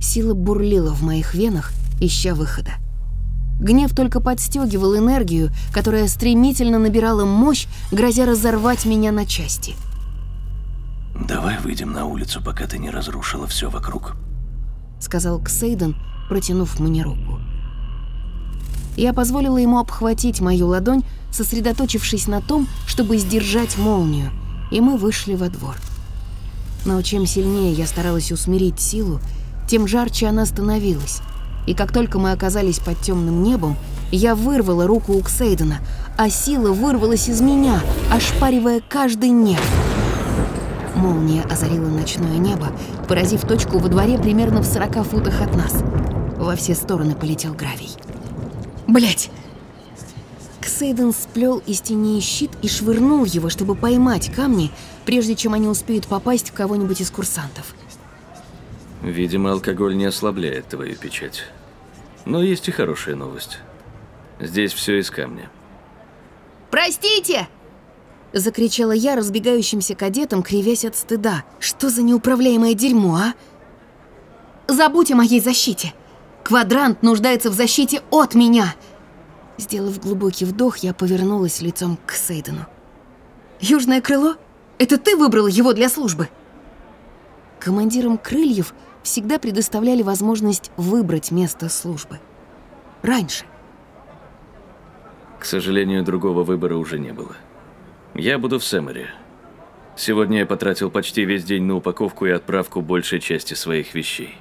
Сила бурлила в моих венах, ища выхода. Гнев только подстегивал энергию, которая стремительно набирала мощь, грозя разорвать меня на части.
«Давай выйдем на улицу, пока ты не разрушила все вокруг», —
сказал Ксейден, протянув мне руку. Я позволила ему обхватить мою ладонь, сосредоточившись на том, чтобы сдержать молнию, и мы вышли во двор. Но чем сильнее я старалась усмирить силу, тем жарче она становилась. И как только мы оказались под темным небом, я вырвала руку у Ксейдена, а сила вырвалась из меня, ошпаривая каждый нерв. Молния озарила ночное небо, поразив точку во дворе примерно в 40 футах от нас. Во все стороны полетел гравий. Блять! Ксейден сплел из тени щит и швырнул его, чтобы поймать камни, прежде чем они успеют попасть в кого-нибудь из курсантов.
Видимо, алкоголь не ослабляет твою печать. Но есть и хорошая новость. Здесь все из камня.
«Простите!» Закричала я разбегающимся кадетам, кривясь от стыда. «Что за неуправляемое дерьмо, а?» «Забудь о моей защите! Квадрант нуждается в защите от меня!» Сделав глубокий вдох, я повернулась лицом к Сейдену. Южное крыло? Это ты выбрала его для службы? Командирам крыльев всегда предоставляли возможность выбрать место службы. Раньше.
К сожалению, другого выбора уже не было. Я буду в Сэморе. Сегодня я потратил почти весь день на упаковку и отправку большей части своих вещей.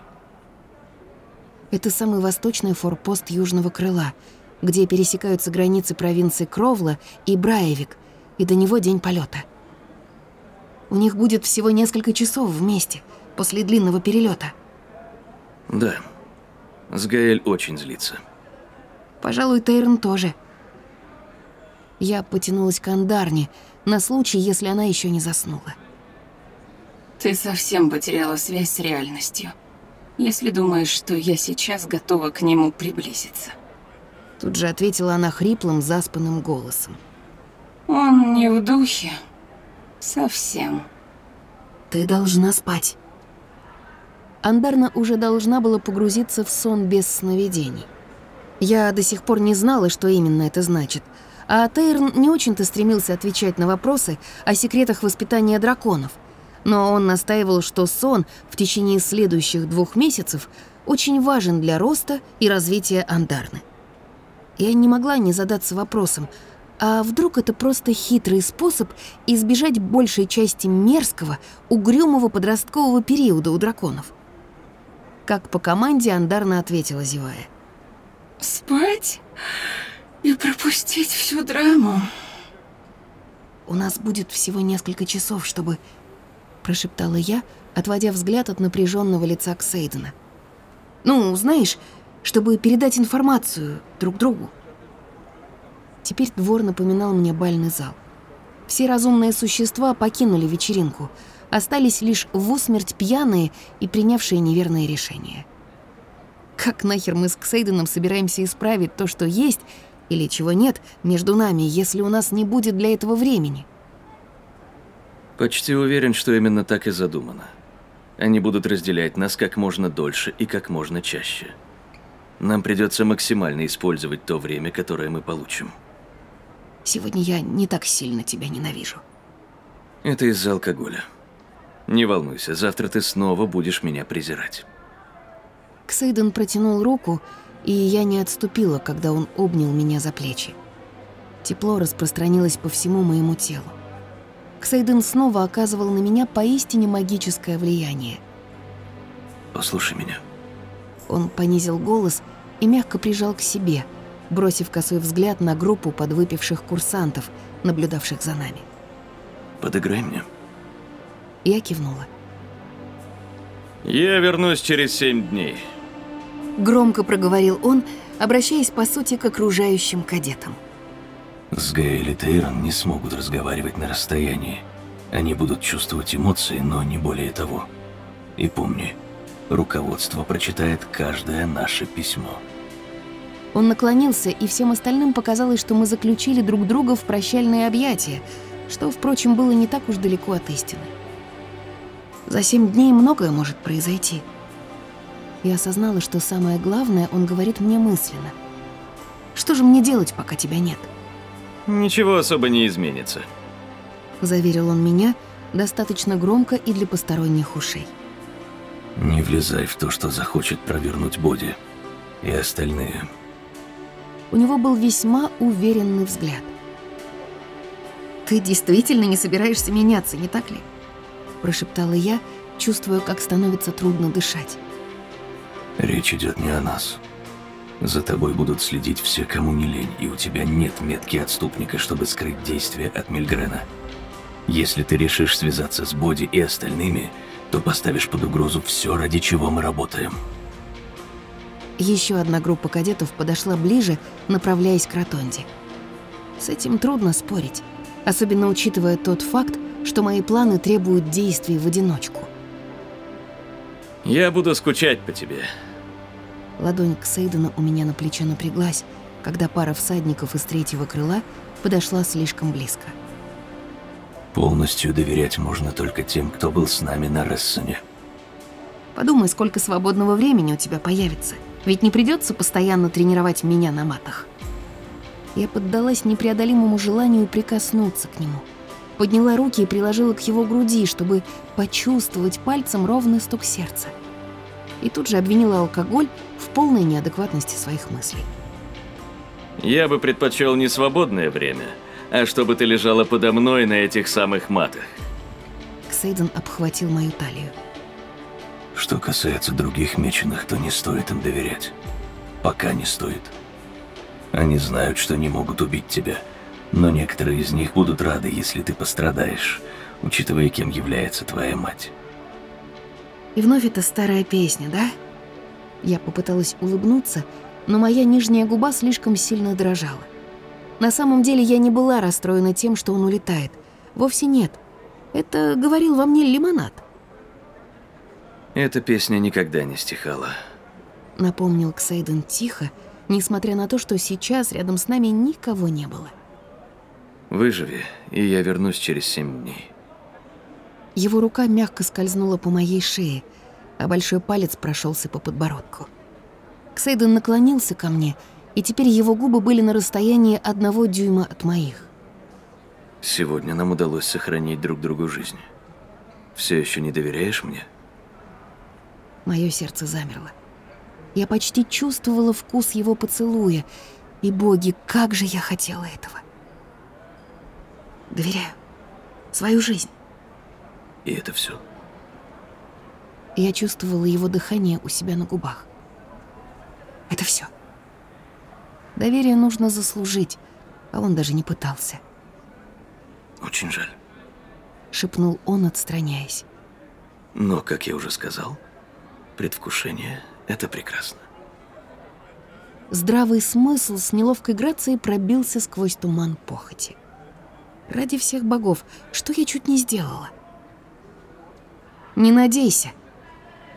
Это самый восточный форпост Южного крыла, где пересекаются границы провинции Кровла и Браевик, и до него день полета. У них будет всего несколько часов вместе, после длинного перелета.
Да. Сгаэль очень злится.
Пожалуй, Тейрон тоже. Я потянулась к Андарне на случай, если она еще не заснула.
Ты совсем потеряла связь с реальностью. Если думаешь, что я сейчас готова к нему приблизиться.
Тут же ответила она хриплым, заспанным голосом.
Он не в духе. Совсем.
Ты должна спать. Андарна уже должна была погрузиться в сон без сновидений. Я до сих пор не знала, что именно это значит, а Тейрн не очень-то стремился отвечать на вопросы о секретах воспитания драконов, но он настаивал, что сон в течение следующих двух месяцев очень важен для роста и развития Андарны. Я не могла не задаться вопросом, а вдруг это просто хитрый способ избежать большей части мерзкого, угрюмого подросткового периода у драконов? Как по команде Андарна ответила, зевая.
Спать и пропустить всю драму.
У нас будет всего несколько часов, чтобы... Прошептала я, отводя взгляд от напряженного лица Ксейдена. Ну, знаешь, чтобы передать информацию друг другу. Теперь двор напоминал мне бальный зал. Все разумные существа покинули вечеринку, остались лишь в усмерть пьяные и принявшие неверные решения. Как нахер мы с Ксейденом собираемся исправить то, что есть, или чего нет между нами, если у нас не будет для этого времени?
Почти уверен, что именно так и задумано. Они будут разделять нас как можно дольше и как можно чаще. Нам придется максимально использовать то время, которое мы получим.
Сегодня я не так сильно тебя ненавижу.
Это из-за алкоголя. Не волнуйся, завтра ты снова будешь меня презирать.
Ксейден протянул руку, и я не отступила, когда он обнял меня за плечи. Тепло распространилось по всему моему телу. Ксейден снова оказывал на меня поистине магическое влияние.
Послушай меня.
Он понизил голос и мягко прижал к себе, бросив косой взгляд на группу подвыпивших курсантов, наблюдавших за нами.
Подыграй мне.
Я кивнула.
Я вернусь через семь дней.
Громко проговорил он, обращаясь по сути к окружающим кадетам.
С Гаэль и Тейрон не смогут разговаривать на расстоянии. Они будут чувствовать эмоции, но не более того. И помни, руководство прочитает каждое наше письмо.
Он наклонился, и всем остальным показалось, что мы заключили друг друга в прощальное объятие, что, впрочем, было не так уж далеко от истины. За семь дней многое может произойти. Я осознала, что самое главное он говорит мне мысленно. Что же мне делать, пока тебя нет?
Ничего особо не изменится.
Заверил он меня достаточно громко и для посторонних ушей.
Не влезай в то, что захочет провернуть Боди. И остальные.
У него был весьма уверенный взгляд. «Ты действительно не собираешься меняться, не так ли?» Прошептала я, чувствуя, как становится трудно дышать.
Речь идет не о нас. За тобой будут следить все, кому не лень, и у тебя нет метки отступника, чтобы скрыть действия от Мильгрена. Если ты решишь связаться с Боди и остальными, то поставишь под угрозу все, ради чего мы работаем.
Еще одна группа кадетов подошла ближе, направляясь к ротонде. С этим трудно спорить, особенно учитывая тот факт, что мои планы требуют действий в одиночку.
Я буду скучать по тебе.
Ладонь к Сейдену у меня на плече напряглась, когда пара всадников из третьего крыла подошла слишком близко.
Полностью доверять можно только тем, кто был с нами на Рессоне.
Подумай, сколько свободного времени у тебя появится. Ведь не придется постоянно тренировать меня на матах. Я поддалась непреодолимому желанию прикоснуться к нему, подняла руки и приложила к его груди, чтобы почувствовать пальцем ровный стук сердца. И тут же обвинила алкоголь в полной неадекватности своих мыслей.
Я бы предпочел не свободное время, а чтобы ты лежала подо мной на этих самых матах.
Ксейден обхватил мою талию.
Что касается других меченых, то не стоит им доверять. Пока не стоит. Они знают, что не могут убить тебя, но некоторые из них будут рады, если ты пострадаешь, учитывая, кем является твоя мать.
И вновь эта старая песня, да? Я попыталась улыбнуться, но моя нижняя губа слишком сильно дрожала. На самом деле я не была расстроена тем, что он улетает. Вовсе нет. Это говорил во мне лимонад.
Эта песня никогда не стихала.
Напомнил Ксейден тихо, несмотря на то, что сейчас рядом с нами никого не было.
Выживи, и я вернусь через семь дней.
Его рука мягко скользнула по моей шее, а большой палец прошелся по подбородку. Ксейден наклонился ко мне, и теперь его губы были на расстоянии одного дюйма от моих.
Сегодня нам удалось сохранить друг другу жизнь. Все еще не доверяешь мне?
Мое сердце замерло. Я почти чувствовала вкус его поцелуя, и, боги, как же я хотела этого. Доверяю. Свою жизнь.
И это все.
Я чувствовала его дыхание у себя на губах. Это все. Доверие нужно заслужить, а он даже не пытался.
Очень жаль.
Шепнул он, отстраняясь.
Но, как я уже сказал, предвкушение — это прекрасно.
Здравый смысл с неловкой грацией пробился сквозь туман похоти. Ради всех богов, что я чуть не сделала? Не надейся.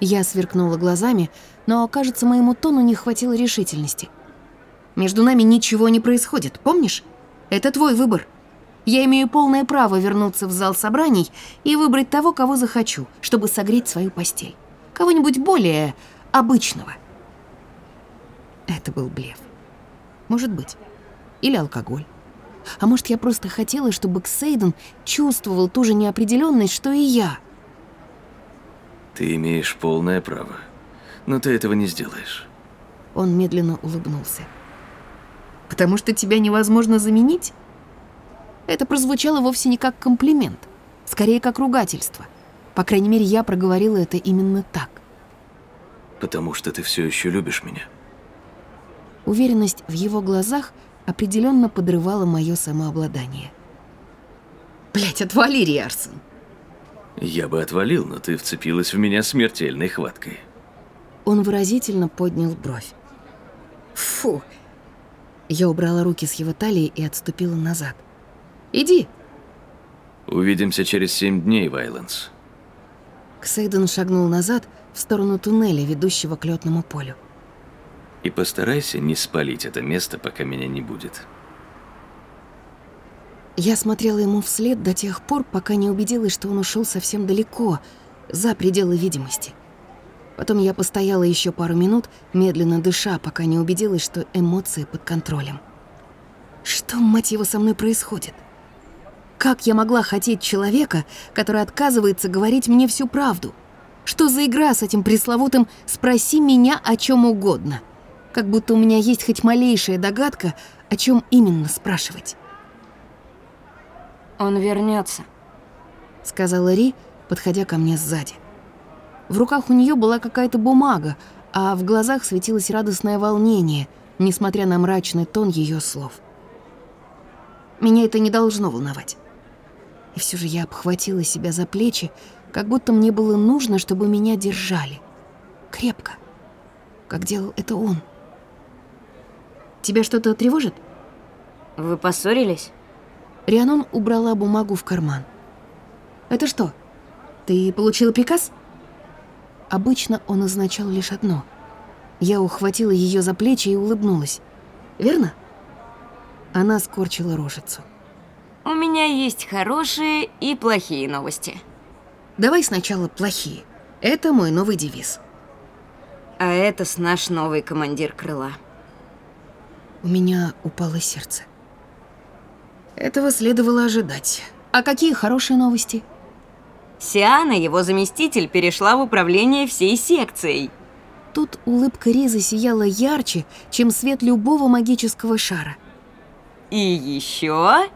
Я сверкнула глазами, но, кажется, моему тону не хватило решительности. Между нами ничего не происходит, помнишь? Это твой выбор. Я имею полное право вернуться в зал собраний и выбрать того, кого захочу, чтобы согреть свою постель. Кого-нибудь более обычного. Это был блеф. Может быть. Или алкоголь. А может, я просто хотела, чтобы Ксейден чувствовал ту же неопределенность, что и я.
Ты имеешь полное право, но ты этого не сделаешь.
Он медленно улыбнулся. Потому что тебя невозможно заменить? Это прозвучало вовсе не как комплимент, скорее как ругательство. По крайней мере, я проговорила это именно так.
Потому что ты все еще любишь меня.
Уверенность в его глазах определенно подрывала мое самообладание. Блять, отвали, Риарсон.
Я бы отвалил, но ты вцепилась в меня смертельной хваткой.
Он выразительно поднял бровь. Фу. Я убрала руки с его талии и отступила назад. Иди.
Увидимся через семь дней, Вайленс.
Ксейден шагнул назад в сторону туннеля, ведущего к летному полю.
И постарайся не спалить это место, пока меня не будет.
Я смотрела ему вслед до тех пор, пока не убедилась, что он ушел совсем далеко, за пределы видимости. Потом я постояла еще пару минут, медленно дыша, пока не убедилась, что эмоции под контролем. Что, мать его, со мной происходит? Как я могла хотеть человека, который отказывается говорить мне всю правду? Что за игра с этим пресловутым «спроси меня о чем угодно»? Как будто у меня есть хоть малейшая догадка, о чем именно спрашивать.
Он вернется,
сказала Ри, подходя ко мне сзади. В руках у нее была какая-то бумага, а в глазах светилось радостное волнение, несмотря на мрачный тон ее слов. Меня это не должно волновать. И все же я обхватила себя за плечи, как будто мне было нужно, чтобы меня держали. Крепко. Как делал это он. Тебя что-то тревожит?
Вы поссорились?
Рианон убрала бумагу в карман. Это что? Ты получила приказ? Обычно он означал лишь одно. Я ухватила ее за плечи и улыбнулась. Верно? Она скорчила рожицу.
У меня есть хорошие и плохие новости.
Давай сначала плохие. Это мой новый девиз.
А это с наш новый командир крыла.
У меня упало сердце. Этого следовало ожидать. А какие хорошие новости?
Сиана, его заместитель, перешла в управление всей секцией.
Тут улыбка Ризы сияла ярче, чем свет любого магического шара.
И еще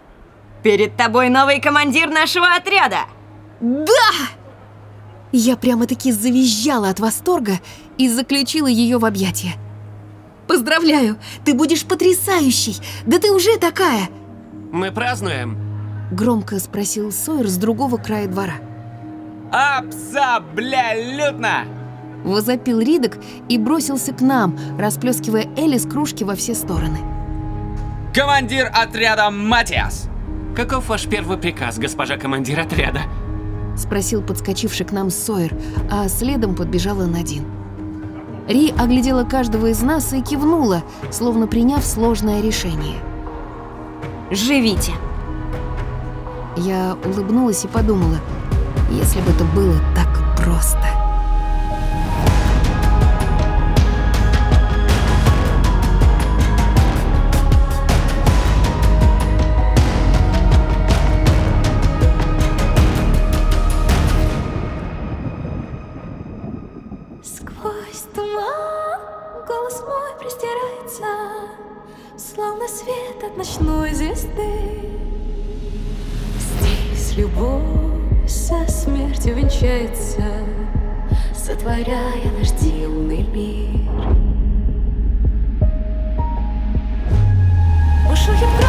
перед тобой новый командир нашего отряда.
Да! Я прямо-таки завизжала от восторга и заключила ее в объятия. Поздравляю, ты будешь потрясающей! Да ты уже такая!
Мы празднуем?
Громко спросил Сойер с другого края двора.
Абсолютно!
Возопил Ридок и бросился к нам, расплескивая Элли с кружки во все стороны.
Командир отряда Матиас!
Каков ваш первый приказ, госпожа командир отряда?
Спросил подскочивший к нам Сойер, а следом подбежала Надин. Ри оглядела каждого из нас и кивнула, словно приняв сложное решение.
«Живите!»
Я улыбнулась и подумала, если бы это было так просто.
Сквозь туман голос мой простирается, Словно свет от ночной звезды. Здесь любовь со смертью венчается, сотворяя наш дивный мир. Бушует кровь.